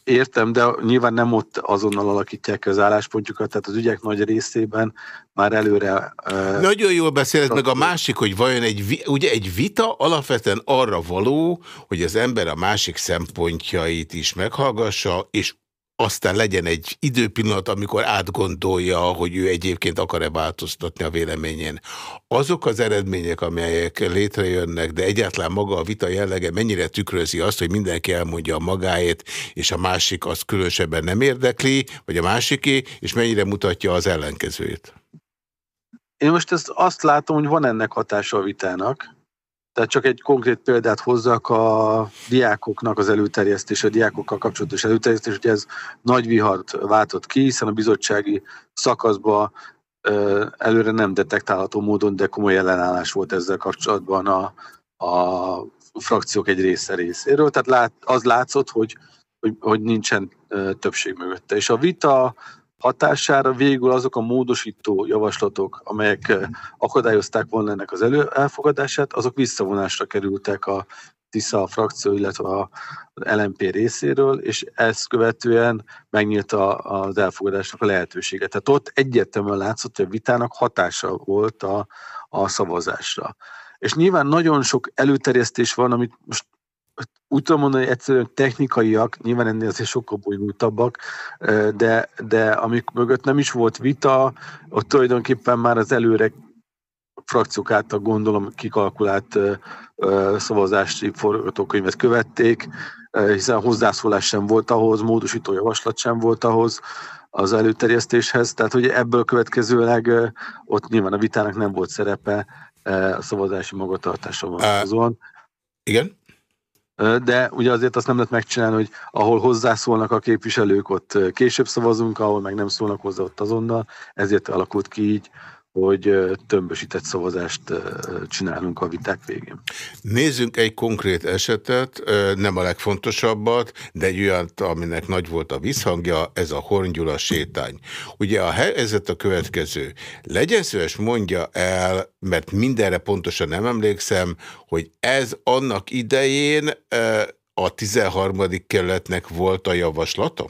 Értem, de nyilván nem ott azonnal alakítják az álláspontjukat, tehát az ügyek nagy részében már előre... Uh, Nagyon jól beszéled, meg a másik, hogy vajon egy, ugye egy vita alapvetően arra való, hogy az ember a másik szempontjait is meghallgassa, és aztán legyen egy időpillanat, amikor átgondolja, hogy ő egyébként akar-e változtatni a véleményén. Azok az eredmények, amelyek létrejönnek, de egyáltalán maga a vita jellege mennyire tükrözi azt, hogy mindenki elmondja a magáét, és a másik az különösebben nem érdekli, vagy a másiké, és mennyire mutatja az ellenkezőjét? Én most ezt azt látom, hogy van ennek hatása a vitának, tehát csak egy konkrét példát hozzak a diákoknak az előterjesztés, a diákokkal kapcsolatos előterjesztés, hogy ez nagy vihart váltott ki, hiszen a bizottsági szakaszban előre nem detektálható módon, de komoly ellenállás volt ezzel kapcsolatban a, a frakciók egy része részéről. Tehát lát, az látszott, hogy, hogy, hogy nincsen többség mögötte. És a vita hatására végül azok a módosító javaslatok, amelyek eh, akadályozták volna ennek az elő elfogadását, azok visszavonásra kerültek a Tisza a frakció, illetve a LMP részéről, és ezt követően megnyílt az elfogadásnak a lehetőséget. Tehát ott egyértelműen látszott, hogy a vitának hatása volt a, a szavazásra. És nyilván nagyon sok előterjesztés van, amit most úgy tudom mondani, hogy egyszerűen technikaiak, nyilván ennél azért sokkal bonyolultabbak, de, de amik mögött nem is volt vita, ott tulajdonképpen már az előre frakciók által gondolom kikalkulált szavazási forgatókönyvet követték, hiszen hozzászólás sem volt ahhoz, módosító javaslat sem volt ahhoz az előterjesztéshez, tehát hogy ebből következőleg ott nyilván a vitának nem volt szerepe a szavazási magatartásra vonatkozóan. Igen? De ugye azért azt nem lehet megcsinálni, hogy ahol hozzászólnak a képviselők, ott később szavazunk, ahol meg nem szólnak hozzá, ott azonnal. Ezért alakult ki így, hogy tömbösített szavazást csinálunk a viták végén. Nézzünk egy konkrét esetet, nem a legfontosabbat, de egy olyan, aminek nagy volt a visszhangja, ez a Horngyula sétány. Ugye a helyzet a következő. Legyen szíves mondja el, mert mindenre pontosan nem emlékszem, hogy ez annak idején a 13. kerületnek volt a javaslata?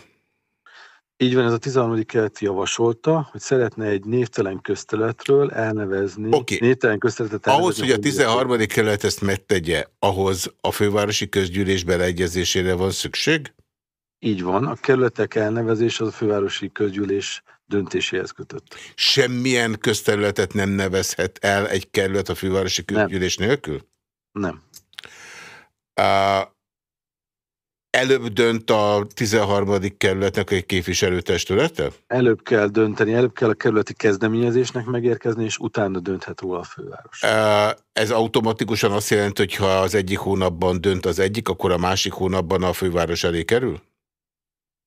Így van, ez a 13. kelet javasolta, hogy szeretne egy névtelen közteletről elnevezni. Okay. Névtelen közteletet Ahhoz, hogy a 13. kelet ezt megtegye, ahhoz a fővárosi közgyűlés beleegyezésére van szükség? Így van, a kerületek elnevezés az a fővárosi közgyűlés döntéséhez kötött. Semmilyen közterületet nem nevezhet el egy kerület a fővárosi közgyűlés nem. nélkül? Nem. Uh, Előbb dönt a 13. kerületnek egy képviselőtestülete? Előbb kell dönteni, előbb kell a kerületi kezdeményezésnek megérkezni, és utána dönthet róla a főváros. Ez automatikusan azt jelenti, hogy ha az egyik hónapban dönt az egyik, akkor a másik hónapban a főváros elé kerül?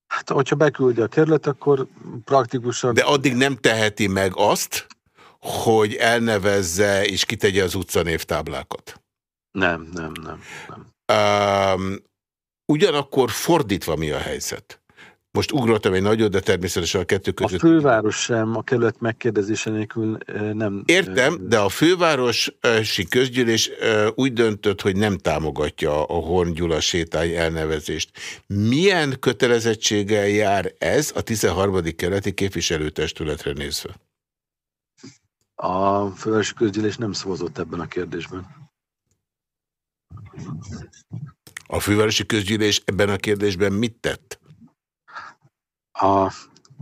Hát, hogyha beküldi a kerület, akkor praktikusan... De addig nem teheti meg azt, hogy elnevezze és kitegye az utcanévtáblákat? Nem, nem, nem. nem. Um, Ugyanakkor fordítva mi a helyzet? Most ugrottam egy nagyot, de természetesen a kettő között... A főváros sem a kerület megkérdezése nélkül nem... Értem, de a fővárosi közgyűlés úgy döntött, hogy nem támogatja a Horn Gyula sétány elnevezést. Milyen kötelezettséggel jár ez a 13. keleti képviselőtestületre nézve? A fővárosi közgyűlés nem szavazott ebben a kérdésben. A fővárosi közgyűlés ebben a kérdésben mit tett? A,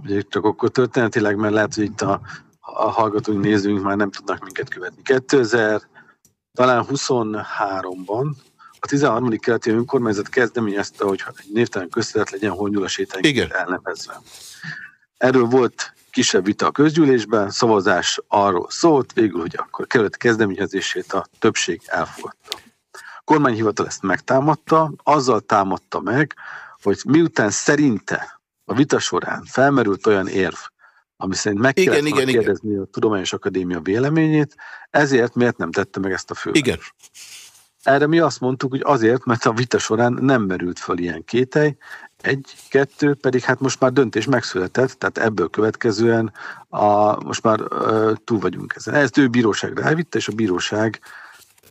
ugye csak akkor történetileg, mert lehet, hogy itt a, a hallgatóink, nézőink már nem tudnak minket követni. 2000, talán 23-ban a 13. keleti önkormányzat kezdeményezte, hogy egy névtelen köztelet legyen Hongyula sétány elnevezve. Erről volt kisebb vita a közgyűlésben, szavazás arról szólt, végül, hogy akkor kerület kezdeményezését a többség elfogadta kormányhivatal ezt megtámadta, azzal támadta meg, hogy miután szerinte a vita során felmerült olyan érv, ami szerint meg igen, kellett igen, kérdezni igen. a Tudományos Akadémia véleményét, ezért miért nem tette meg ezt a főváros? Igen. Erre mi azt mondtuk, hogy azért, mert a vita során nem merült fel ilyen kételj, egy, kettő, pedig hát most már döntés megszületett, tehát ebből következően a, most már uh, túl vagyunk ezen. Ezt ő bíróságra elvitte, és a bíróság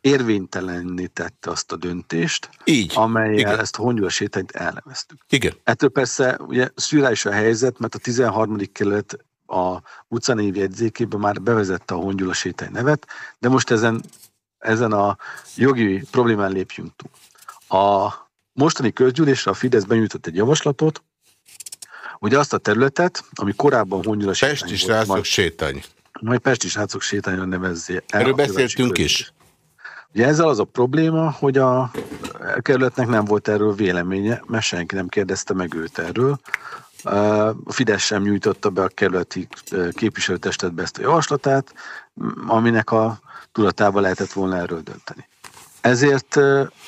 érvénytelenné tette azt a döntést, Így, amelyel igen. ezt a hongyula sétányt elneveztük. Igen. Ettől persze ugye szürális a helyzet, mert a 13. kerület a utcanév jegyzékében már bevezette a hongyula sétány nevet, de most ezen, ezen a jogi problémán lépjünk túl. A mostani közgyűlésre a Fidesz benyújtott egy javaslatot, hogy azt a területet, ami korábban hongyula sétány Pesti srácok sétány. Majd Pesti srácok sétányra nevezzé el. Erről beszéltünk is. Ugye ezzel az a probléma, hogy a kerületnek nem volt erről véleménye, mert senki nem kérdezte meg őt erről. A Fidesz sem nyújtotta be a kerületi képviselőtestetbe ezt a javaslatát, aminek a tudatában lehetett volna erről dönteni. Ezért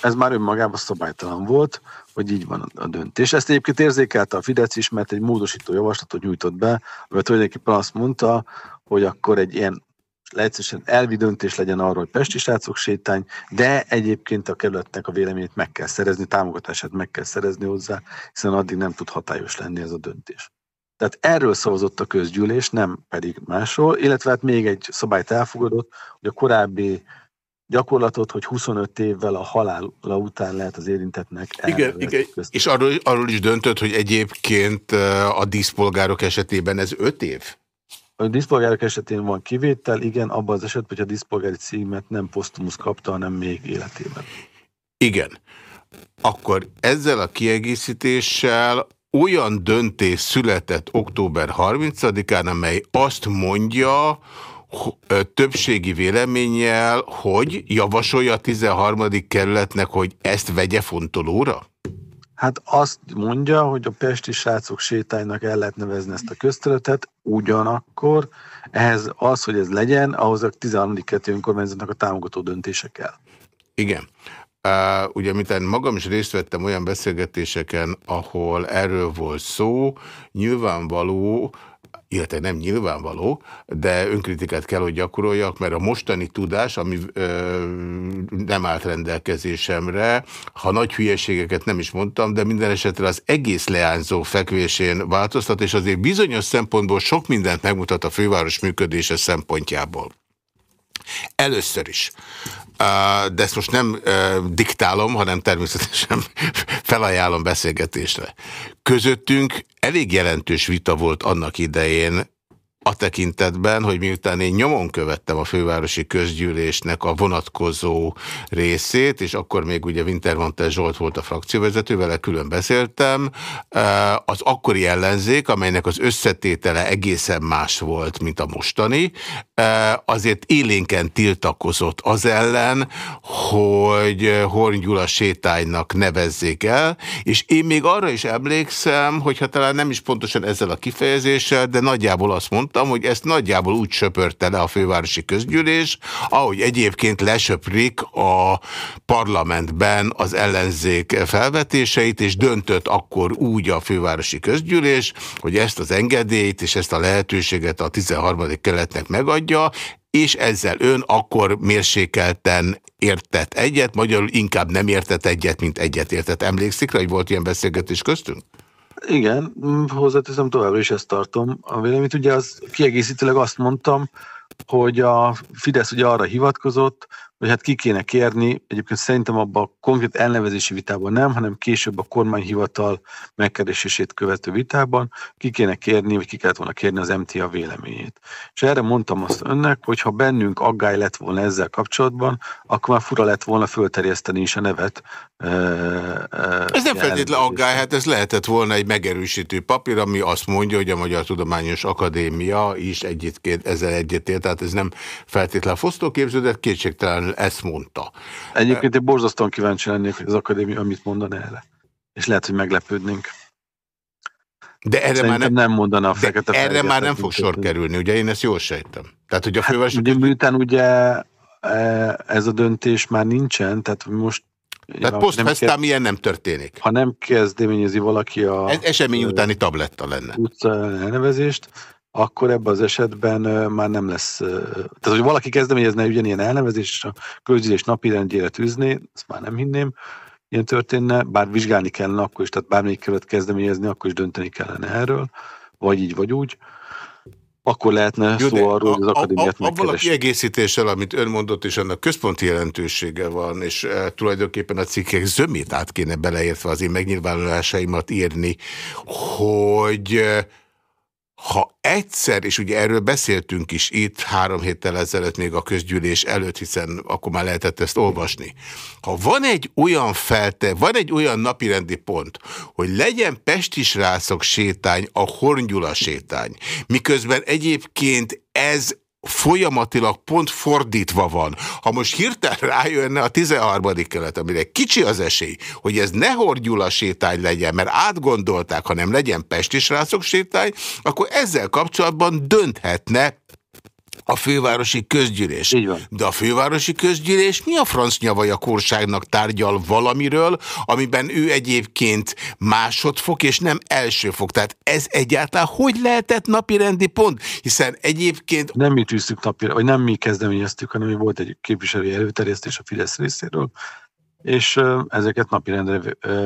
ez már önmagában szabálytalan volt, hogy így van a döntés. Ezt egyébként érzékelte a Fidesz is, mert egy módosító javaslatot nyújtott be, mert tulajdonképpen azt mondta, hogy akkor egy ilyen leegyszerűen elvi döntés legyen arról, hogy Pesti srácok sétány, de egyébként a kerületnek a véleményét meg kell szerezni, támogatását meg kell szerezni hozzá, hiszen addig nem tud hatályos lenni ez a döntés. Tehát erről szavazott a közgyűlés, nem pedig másról, illetve hát még egy szabályt elfogadott, hogy a korábbi gyakorlatot, hogy 25 évvel a halála után lehet az érintetnek Igen, igen. és arról, arról is döntött, hogy egyébként a díszpolgárok esetében ez 5 év? A díszpolgárok esetén van kivétel, igen, abban az esetben, hogy a díszpolgári címet nem posztumusz kapta, hanem még életében. Igen. Akkor ezzel a kiegészítéssel olyan döntés született október 30-án, amely azt mondja, többségi véleménnyel, hogy javasolja a 13. kerületnek, hogy ezt vegye fontolóra? Hát azt mondja, hogy a pesti srácok sétálynak el lehet nevezni ezt a közterületet, ugyanakkor ehhez az, hogy ez legyen, ahhoz a 13. kettő önkormányzatnak a támogató döntése kell. Igen. Uh, ugye, mint magam is részt vettem olyan beszélgetéseken, ahol erről volt szó, nyilvánvaló, illetve nem nyilvánvaló, de önkritikát kell, hogy gyakoroljak, mert a mostani tudás, ami ö, nem állt rendelkezésemre, ha nagy hülyeségeket nem is mondtam, de minden esetre az egész leányzó fekvésén változtat, és azért bizonyos szempontból sok mindent megmutat a főváros működése szempontjából. Először is. De ezt most nem diktálom, hanem természetesen felajánlom beszélgetésre. Közöttünk elég jelentős vita volt annak idején a tekintetben, hogy miután én nyomon követtem a fővárosi közgyűlésnek a vonatkozó részét, és akkor még ugye Wintermantel Zsolt volt a frakcióvezető, vele külön beszéltem, az akkori ellenzék, amelynek az összetétele egészen más volt, mint a mostani, azért élénken tiltakozott az ellen, hogy Horn Gyula sétánynak nevezzék el, és én még arra is emlékszem, hogyha talán nem is pontosan ezzel a kifejezéssel, de nagyjából azt mondtam, hallottam, hogy ezt nagyjából úgy söpörte le a fővárosi közgyűlés, ahogy egyébként lesöprik a parlamentben az ellenzék felvetéseit, és döntött akkor úgy a fővárosi közgyűlés, hogy ezt az engedélyt és ezt a lehetőséget a 13. keletnek megadja, és ezzel ön akkor mérsékelten értett egyet, magyarul inkább nem értett egyet, mint egyet értett. Emlékszik rá, hogy volt ilyen beszélgetés köztünk? Igen, mm, hozzáteszem továbbra is ezt tartom. A véleményt ugye az kiegészítőleg azt mondtam, hogy a Fidesz ugye arra hivatkozott, hogy hát ki kéne kérni, egyébként szerintem abban a konkrét elnevezési vitában nem, hanem később a kormányhivatal megkeresését követő vitában ki kéne kérni, vagy ki kellett volna kérni az MTA véleményét. És erre mondtam azt önnek, hogy ha bennünk aggály lett volna ezzel kapcsolatban, akkor már fura lett volna fölterjeszteni is a nevet. Ez nem feltétlenül aggály, hát ez lehetett volna egy megerősítő papír, ami azt mondja, hogy a Magyar Tudományos Akadémia is egyébként ezzel egyetért, tehát ez nem feltétlenül fosztóképző, de kétségtelen ezt mondta. Egyébként én borzasztóan kíváncsi lennék, hogy az akadémia amit mondaná erre. És lehet, hogy meglepődnénk. De erre már nem, nem mondana a fekete Erre már nem fog sor kerülni, ugye én ezt jól sejtem. Tehát, hogy a hát, ugye, miután ugye e, ez a döntés már nincsen, tehát most tehát posztfesztám ilyen nem történik. Ha nem kezdeményezi valaki a... Ez esemény utáni tabletta lenne. Utca elnevezést, akkor ebben az esetben már nem lesz, tehát hogy valaki kezdeményezne ugyanilyen elnevezés, és a közgyűlés napi rendjére tűzné, ezt már nem hinném, ilyen történne, bár vizsgálni kellene akkor is, tehát bármelyik kellett kezdeményezni, akkor is dönteni kellene erről, vagy így, vagy úgy. Akkor lehetne Jó, szó arról, hogy az akadémiát a, Abban a kiegészítéssel, amit ön mondott, és annak központi jelentősége van, és e, tulajdonképpen a cikkek zömét át kéne beleértve az én megnyilvánulásaimat írni, hogy e, ha egyszer, és ugye erről beszéltünk is itt három héttel ezelőtt, még a közgyűlés előtt, hiszen akkor már lehetett ezt olvasni. Ha van egy olyan felte, van egy olyan napirendi pont, hogy legyen pestisrászok sétány, a Horngyula sétány, miközben egyébként ez folyamatilag pont fordítva van. Ha most hirtelen rájönne a 13. kelet, amire kicsi az esély, hogy ez ne Horgyula sétány legyen, mert átgondolták, hanem legyen Pesti srácok sétány, akkor ezzel kapcsolatban dönthetne a fővárosi közgyűlés. De a fővárosi közgyűlés mi a franc nyavajakorságnak tárgyal valamiről, amiben ő egyébként másodfok és nem elsőfok. Tehát ez egyáltalán hogy lehetett napirendi pont? Hiszen egyébként... Nem mi tűztük napira, vagy nem mi kezdeményeztük, hanem volt egy képviselői előterjesztés a Fidesz részéről, és ezeket napirendre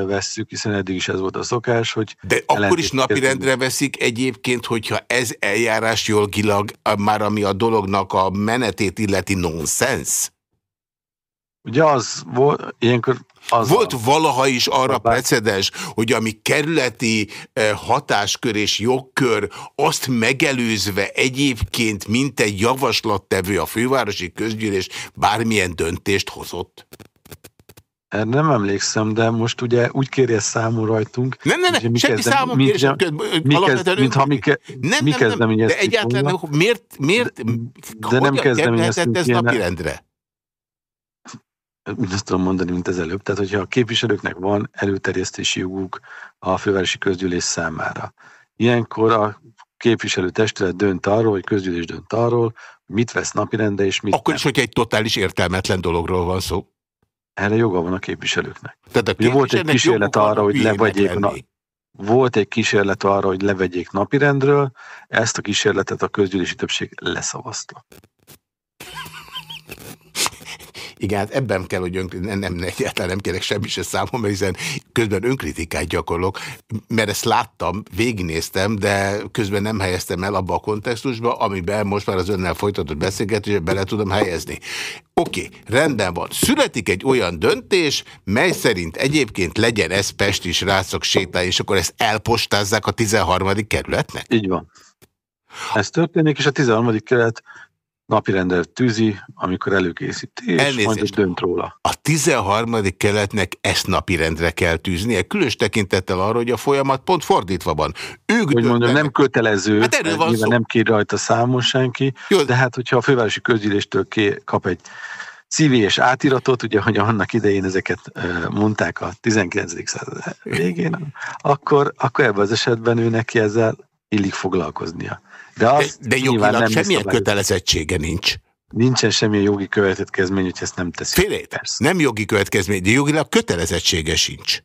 vesszük, hiszen eddig is ez volt a szokás, hogy... De akkor is napirendre veszik egyébként, hogyha ez eljárás jogilag már ami a dolognak a menetét illeti nonsens? Ugye az volt, ilyenkor az Volt a, valaha is arra Bár- precedens, hogy ami kerületi hatáskör és jogkör, azt megelőzve egyébként mint egy javaslattevő a fővárosi közgyűlés bármilyen döntést hozott? Erre nem emlékszem, de most ugye úgy kérje számon rajtunk. Nem, nem, nem, mi semmi kezdem- számom mi kérés, Mi kezd, mintha mi, ke, nem, mi nem, nem, de egyáltalán volna. miért, miért, De hogyan nem kezdeményeztünk ez napirendre? Ugyanazt tudom mondani, mint az előbb. Tehát, hogyha a képviselőknek van előterjesztési joguk a fővárosi közgyűlés számára. Ilyenkor a képviselő testület dönt arról, hogy közgyűlés dönt arról, mit vesz napirendre és mit Akkor nem. is, hogyha egy totális értelmetlen dologról van szó. Erre joga van a képviselőknek. Tehát a Ugye volt egy kísérlet arra, hogy levegyék a- lenni. Volt egy kísérlet arra, hogy levegyék napirendről, ezt a kísérletet a közgyűlési többség leszavazta. Igen, hát ebben kell, hogy ön, nem, nem, egyáltalán nem kérek semmi se számomra, hiszen közben önkritikát gyakorlok, mert ezt láttam, végignéztem, de közben nem helyeztem el abba a kontextusba, amiben most már az önnel folytatott beszélgetésbe bele tudom helyezni. Oké, okay, rendben van. Születik egy olyan döntés, mely szerint egyébként legyen ez Pest is rászok sétály, és akkor ezt elpostázzák a 13. kerületnek? Így van. Ez történik, és a 13. kerület napirendre tűzi, amikor előkészíti, és Elnézést. majd dönt róla. A 13. keletnek ezt napirendre kell tűznie, különös tekintettel arra, hogy a folyamat pont fordítva van. Ők Hogy mondjam, nem kötelező, Hát erről van szó. nem kér rajta számon senki, Jó, de hát hogyha a fővárosi közgyűléstől ké, kap egy szívélyes átiratot, ugye, hogy annak idején ezeket mondták a 19. század végén, akkor, akkor ebben az esetben ő neki ezzel illik foglalkoznia. De, de, az de nyilván jogilag semmilyen kötelezettsége nincs. Nincsen semmilyen jogi következmény, hogy ezt nem teszi. Félét. Persze. Nem jogi következmény, de jogilag kötelezettsége sincs.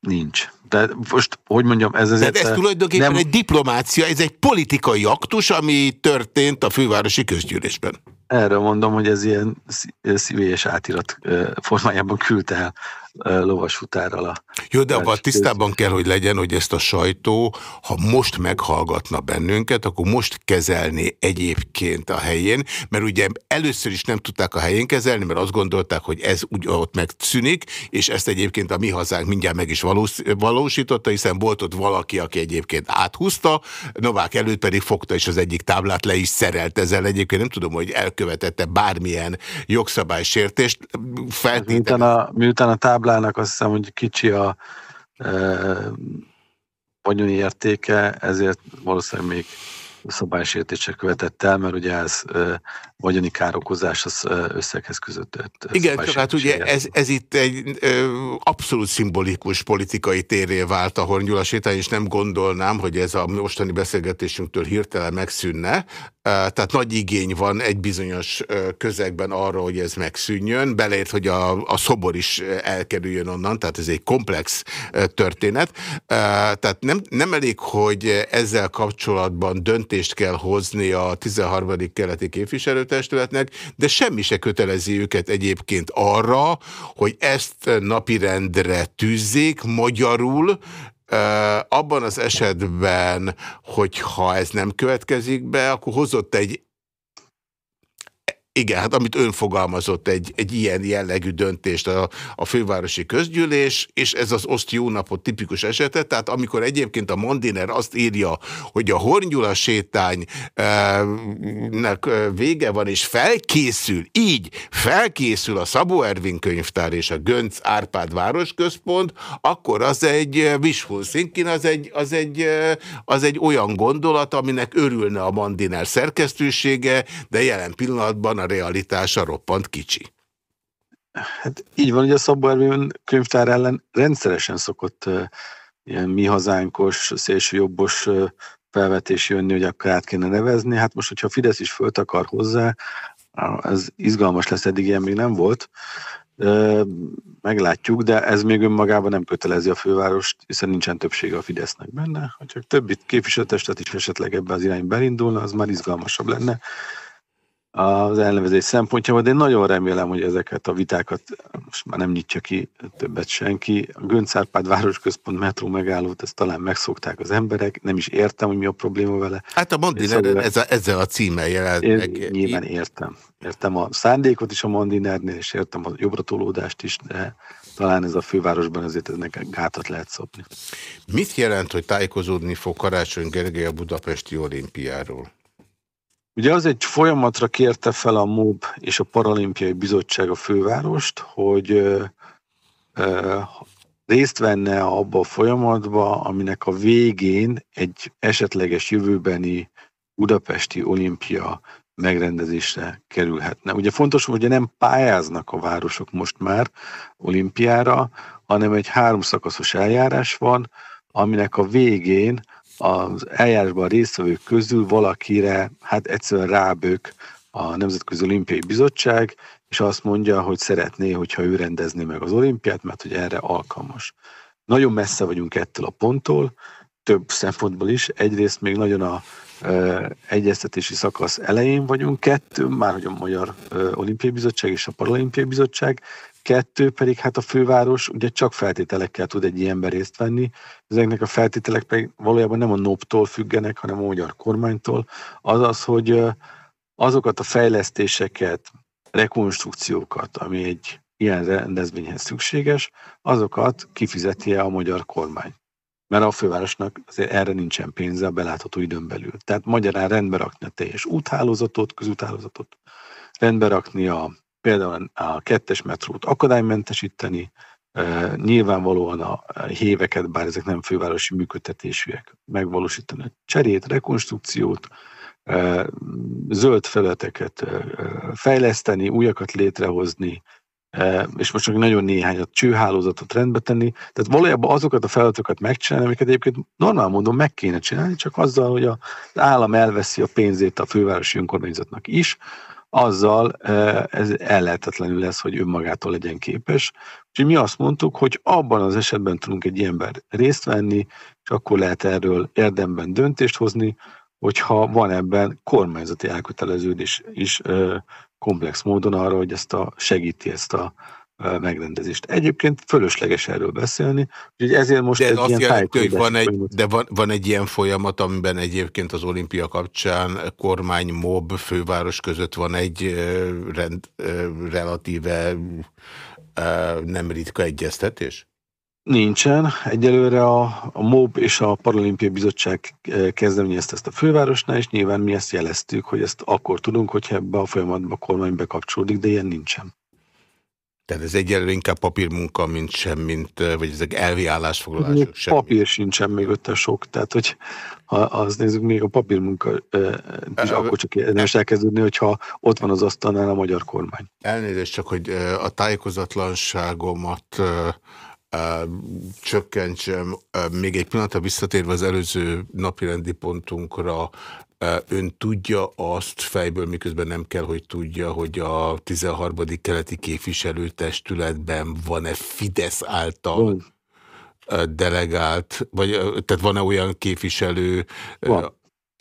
Nincs. De most, hogy mondjam, ez Tehát azért... ez tulajdonképpen nem- egy diplomácia, ez egy politikai aktus, ami történt a fővárosi közgyűlésben. Erre mondom, hogy ez ilyen szí- szívélyes átirat ö, formájában küldte el ö, lovasfutárral a... Jó, de abban tisztában kell, hogy legyen, hogy ezt a sajtó, ha most meghallgatna bennünket, akkor most kezelné egyébként a helyén, mert ugye először is nem tudták a helyén kezelni, mert azt gondolták, hogy ez úgy ott megszűnik, és ezt egyébként a mi hazánk mindjárt meg is valós, valósította, hiszen volt ott valaki, aki egyébként áthúzta, Novák előtt pedig fogta, és az egyik táblát le is szerelt ezzel. Egyébként nem tudom, hogy elkövetette bármilyen jogszabálysértést. Miután Feltétlenül a, miután a táblának azt hiszem, hogy kicsi a ö, vagyoni értéke, ezért valószínűleg még szabálysértést se követett el, mert ugye ez ö, vagyoni károkozás az ö, összeghez között. Igen, csak hát ugye ez, ez itt egy ö, abszolút szimbolikus politikai térré vált a Hornyula sétány, és nem gondolnám, hogy ez a mostani beszélgetésünktől hirtelen megszűnne. Tehát nagy igény van egy bizonyos közegben arra, hogy ez megszűnjön, beleért, hogy a, a szobor is elkerüljön onnan, tehát ez egy komplex történet. Tehát nem, nem elég, hogy ezzel kapcsolatban döntést kell hozni a 13. keleti képviselőtestületnek, de semmi se kötelezi őket egyébként arra, hogy ezt napirendre tűzzék magyarul, abban az esetben, hogyha ez nem következik be, akkor hozott egy igen, hát amit ön fogalmazott, egy, egy ilyen jellegű döntést a, a fővárosi közgyűlés, és ez az oszt jó napot tipikus esete, tehát amikor egyébként a Mondiner azt írja, hogy a Hornyula sétánynak vége van, és felkészül, így felkészül a Szabó Ervin könyvtár és a Gönc Árpád városközpont, akkor az egy wishful thinking, az egy, az egy, az egy olyan gondolat, aminek örülne a Mandiner szerkesztősége, de jelen pillanatban a realitása roppant kicsi. Hát így van, hogy a Szabó Ervin könyvtár ellen rendszeresen szokott uh, ilyen mi hazánkos, szélsőjobbos uh, felvetés jönni, hogy akkor át kéne nevezni. Hát most, hogyha Fidesz is fölt akar hozzá, ez izgalmas lesz, eddig ilyen még nem volt. Meglátjuk, de ez még önmagában nem kötelezi a fővárost, hiszen nincsen többsége a Fidesznek benne. Ha csak többi képviselőtestet is esetleg ebbe az irányba elindulna, az már izgalmasabb lenne. Az elnevezés szempontjából, de én nagyon remélem, hogy ezeket a vitákat most már nem nyitja ki többet senki. A Göncárpád városközpont metró megállót, ezt talán megszokták az emberek, nem is értem, hogy mi a probléma vele. Hát a Mondiner szóval ez a, ezzel a címmel jelent én meg. Nyilván értem. Értem a szándékot is a Mondinernél, és értem a jobbra tolódást is, de talán ez a fővárosban azért ennek gátat lehet szopni. Mit jelent, hogy tájékozódni fog Karácsony Gergely a budapesti olimpiáról? Ugye az egy folyamatra kérte fel a MOB és a Paralimpiai Bizottság a fővárost, hogy ö, ö, részt venne abba a folyamatba, aminek a végén egy esetleges jövőbeni budapesti olimpia megrendezésre kerülhetne. Ugye fontos, hogy nem pályáznak a városok most már olimpiára, hanem egy háromszakaszos eljárás van, aminek a végén az eljárásban résztvevők közül valakire hát egyszerűen rábök a Nemzetközi Olimpiai Bizottság, és azt mondja, hogy szeretné, hogyha ő rendezné meg az olimpiát, mert hogy erre alkalmas. Nagyon messze vagyunk ettől a ponttól, több szempontból is. Egyrészt még nagyon a e, egyeztetési szakasz elején vagyunk, kettő, már hogy a Magyar Olimpiai Bizottság és a Paralimpiai Bizottság, kettő pedig hát a főváros ugye csak feltételekkel tud egy ilyenben részt venni. Ezeknek a feltételek pedig valójában nem a NOP-tól függenek, hanem a magyar kormánytól. Azaz, hogy azokat a fejlesztéseket, rekonstrukciókat, ami egy ilyen rendezvényhez szükséges, azokat kifizeti a magyar kormány. Mert a fővárosnak azért erre nincsen pénze a belátható időn belül. Tehát magyarán rendbe rakni a teljes úthálózatot, közúthálózatot, rendbe rakni a például a kettes metrót akadálymentesíteni, nyilvánvalóan a héveket, bár ezek nem fővárosi működtetésűek, megvalósítani a cserét, rekonstrukciót, zöld felületeket fejleszteni, újakat létrehozni, és most csak nagyon néhányat csőhálózatot rendbe tenni. Tehát valójában azokat a feladatokat megcsinálni, amiket egyébként normál módon meg kéne csinálni, csak azzal, hogy az állam elveszi a pénzét a fővárosi önkormányzatnak is, azzal ez ellehetetlenül lesz, hogy önmagától legyen képes. Úgyhogy mi azt mondtuk, hogy abban az esetben tudunk egy ilyenben részt venni, és akkor lehet erről érdemben döntést hozni, hogyha van ebben kormányzati elköteleződés is komplex módon arra, hogy ezt a segíti ezt a megrendezést. Egyébként fölösleges erről beszélni, úgyhogy ezért most de ez azt jelenti, hogy van egy, de van, van egy ilyen folyamat, amiben egyébként az olimpia kapcsán kormány, mob, főváros között van egy rend, relatíve nem ritka egyeztetés? Nincsen. Egyelőre a, a MOB és a Paralimpiai Bizottság kezdeményezte ezt a fővárosnál, és nyilván mi ezt jeleztük, hogy ezt akkor tudunk, hogyha ebbe a folyamatba a kormány bekapcsolódik, de ilyen nincsen. Tehát ez egyelőre inkább papírmunka, mint sem, mint, vagy ezek elvi állásfoglalások sem. Papír sincsen még ötte sok, tehát hogy ha azt nézzük, még a papírmunka is akkor csak érdemes elkezdődni, hogyha ott van az asztalnál a magyar kormány. Elnézést csak, hogy a tájékozatlanságomat csökkentsem. Még egy pillanatra visszatérve az előző napirendi pontunkra, Ön tudja azt fejből, miközben nem kell, hogy tudja, hogy a 13. keleti képviselőtestületben van-e Fidesz által van. delegált, vagy tehát van-e olyan képviselő, van.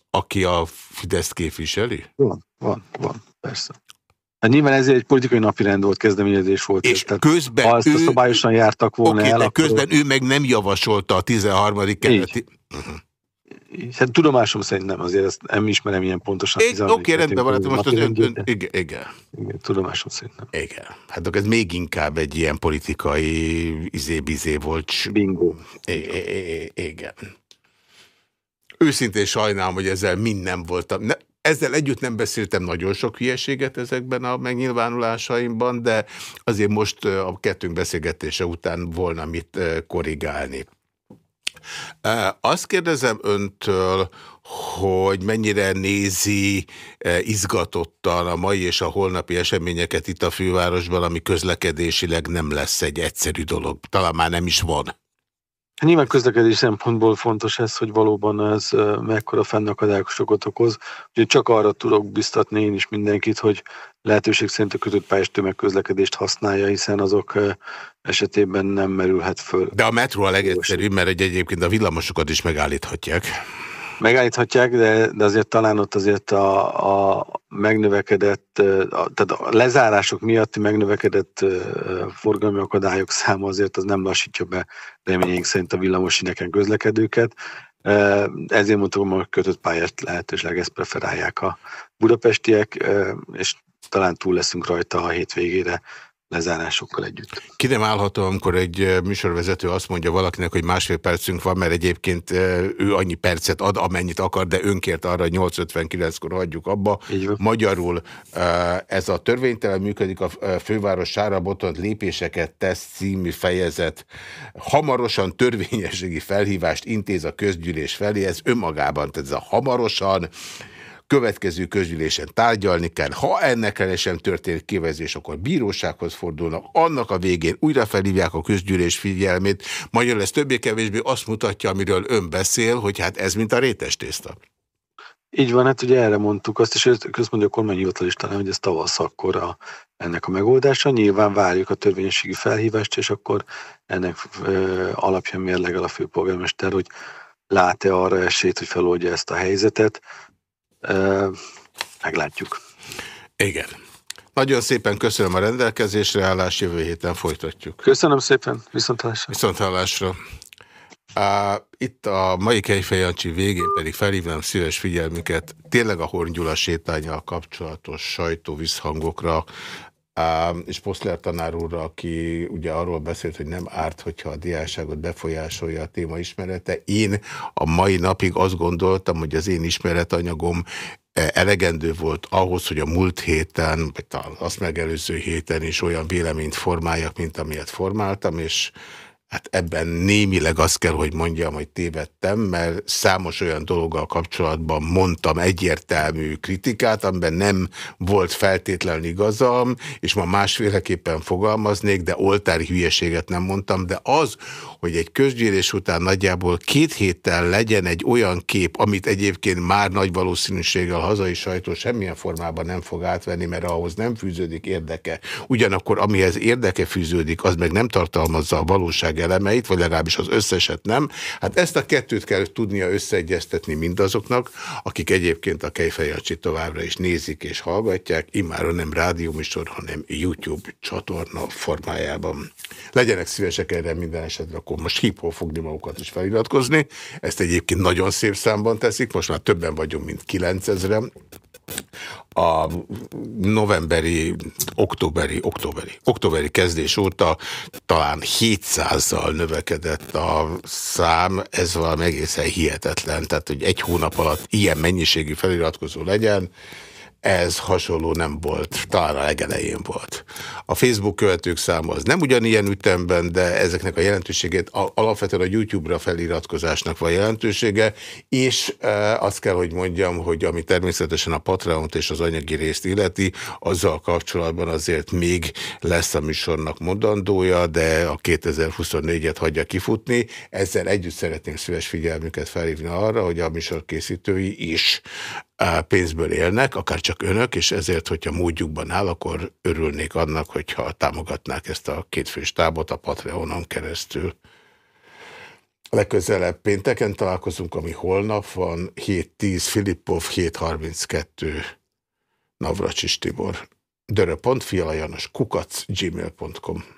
aki a Fidesz képviseli? Van, van, van, persze. Hát nyilván ez egy politikai napirend volt, kezdeményezés volt. És ez, közben ha ezt ő, szabályosan jártak volna okay, el, de közben akkor... ő meg nem javasolta a 13. keleti... Uh -huh hát tudomásom szerint nem, azért ezt nem ismerem ilyen pontosan. Oké, okay, rendben van, hát most az ön, ön, igen, igen. igen. Tudomásom szerint nem. Igen. Hát akkor ez még inkább egy ilyen politikai izé-bizé volt. Bingo. igen. Őszintén sajnálom, hogy ezzel mind nem voltam. Ne, ezzel együtt nem beszéltem nagyon sok hülyeséget ezekben a megnyilvánulásaimban, de azért most a kettőnk beszélgetése után volna mit korrigálni. Azt kérdezem öntől, hogy mennyire nézi izgatottan a mai és a holnapi eseményeket itt a fővárosban, ami közlekedésileg nem lesz egy egyszerű dolog. Talán már nem is van. Nyilván közlekedés szempontból fontos ez, hogy valóban ez mekkora fennakadályosokat okoz. Úgyhogy csak arra tudok biztatni én is mindenkit, hogy lehetőség szerint a kötött pályás tömegközlekedést használja, hiszen azok esetében nem merülhet föl. De a metró a legegyszerűbb, mert egy egyébként a villamosokat is megállíthatják. Megállíthatják, de, de azért talán ott azért a, a megnövekedett, a, tehát a lezárások miatti megnövekedett forgalmi akadályok száma azért az nem lassítja be reményeink szerint a villamosineken közlekedőket. Ezért mondtam, hogy kötött pályát lehetőség ezt preferálják a budapestiek, és talán túl leszünk rajta a hétvégére lezárásokkal együtt. Ki nem állható, amikor egy műsorvezető azt mondja valakinek, hogy másfél percünk van, mert egyébként ő annyi percet ad, amennyit akar, de önkért arra 8.59-kor hagyjuk abba. Magyarul ez a törvénytelen működik a főváros Sára Botont lépéseket tesz című fejezet. Hamarosan törvényességi felhívást intéz a közgyűlés felé, ez önmagában, tehát ez a hamarosan következő közgyűlésen tárgyalni kell. Ha ennek el sem történik kivezés, akkor bírósághoz fordulnak. Annak a végén újra felhívják a közgyűlés figyelmét. Magyarul ez többé-kevésbé azt mutatja, amiről ön beszél, hogy hát ez mint a rétes tészta. Így van, hát ugye erre mondtuk azt, és közmondja a kormányhivatal is talán, hogy ez tavasz akkor a, ennek a megoldása. Nyilván várjuk a törvényességi felhívást, és akkor ennek ö, alapján mérlegel a főpolgármester, hogy lát-e arra esélyt, hogy feloldja ezt a helyzetet. Meglátjuk. Igen. Nagyon szépen köszönöm a rendelkezésre állás, jövő héten folytatjuk. Köszönöm szépen, viszontlátásra. Viszontlátásra. Itt a mai Kejfejancsi végén pedig felhívnám szíves figyelmüket tényleg a Horn Gyula sétányjal kapcsolatos sajtó és Poszler tanár úrra, aki ugye arról beszélt, hogy nem árt, hogyha a diáságot befolyásolja a téma ismerete. Én a mai napig azt gondoltam, hogy az én ismeretanyagom e, elegendő volt ahhoz, hogy a múlt héten, vagy azt megelőző héten is olyan véleményt formáljak, mint amilyet formáltam, és Hát ebben némileg azt kell, hogy mondjam, hogy tévedtem, mert számos olyan dologgal kapcsolatban mondtam egyértelmű kritikát, amiben nem volt feltétlenül igazam, és ma másféleképpen fogalmaznék, de oltári hülyeséget nem mondtam, de az, hogy egy közgyűlés után nagyjából két héttel legyen egy olyan kép, amit egyébként már nagy valószínűséggel hazai sajtó semmilyen formában nem fog átvenni, mert ahhoz nem fűződik érdeke. Ugyanakkor amihez érdeke fűződik, az meg nem tartalmazza a valóság elemeit, vagy legalábbis az összeset nem. Hát ezt a kettőt kell tudnia összeegyeztetni mindazoknak, akik egyébként a Kejfejacsi továbbra is nézik és hallgatják, immáron nem rádióműsor, hanem YouTube csatorna formájában. Legyenek szívesek erre minden esetre, akkor most hip fogni magukat is feliratkozni. Ezt egyébként nagyon szép számban teszik, most már többen vagyunk, mint 9000-en a novemberi, októberi, októberi, októberi kezdés óta talán 700-zal növekedett a szám, ez valami egészen hihetetlen, tehát hogy egy hónap alatt ilyen mennyiségű feliratkozó legyen, ez hasonló nem volt, talán a legelején volt. A Facebook követők száma az nem ugyanilyen ütemben, de ezeknek a jelentőségét alapvetően a YouTube-ra feliratkozásnak van jelentősége, és e, azt kell, hogy mondjam, hogy ami természetesen a Patreon-t és az anyagi részt illeti, azzal kapcsolatban azért még lesz a műsornak mondandója, de a 2024-et hagyja kifutni. Ezzel együtt szeretném szíves figyelmüket felhívni arra, hogy a műsor készítői is pénzből élnek, akár csak önök, és ezért, hogyha módjukban áll, akkor örülnék annak, hogyha támogatnák ezt a kétfős tábot a Patreonon keresztül. Legközelebb pénteken találkozunk, ami holnap van, 7.10 Filippov, 7.32 Navracsis Tibor. Dörö.fialajanos kukac gmail.com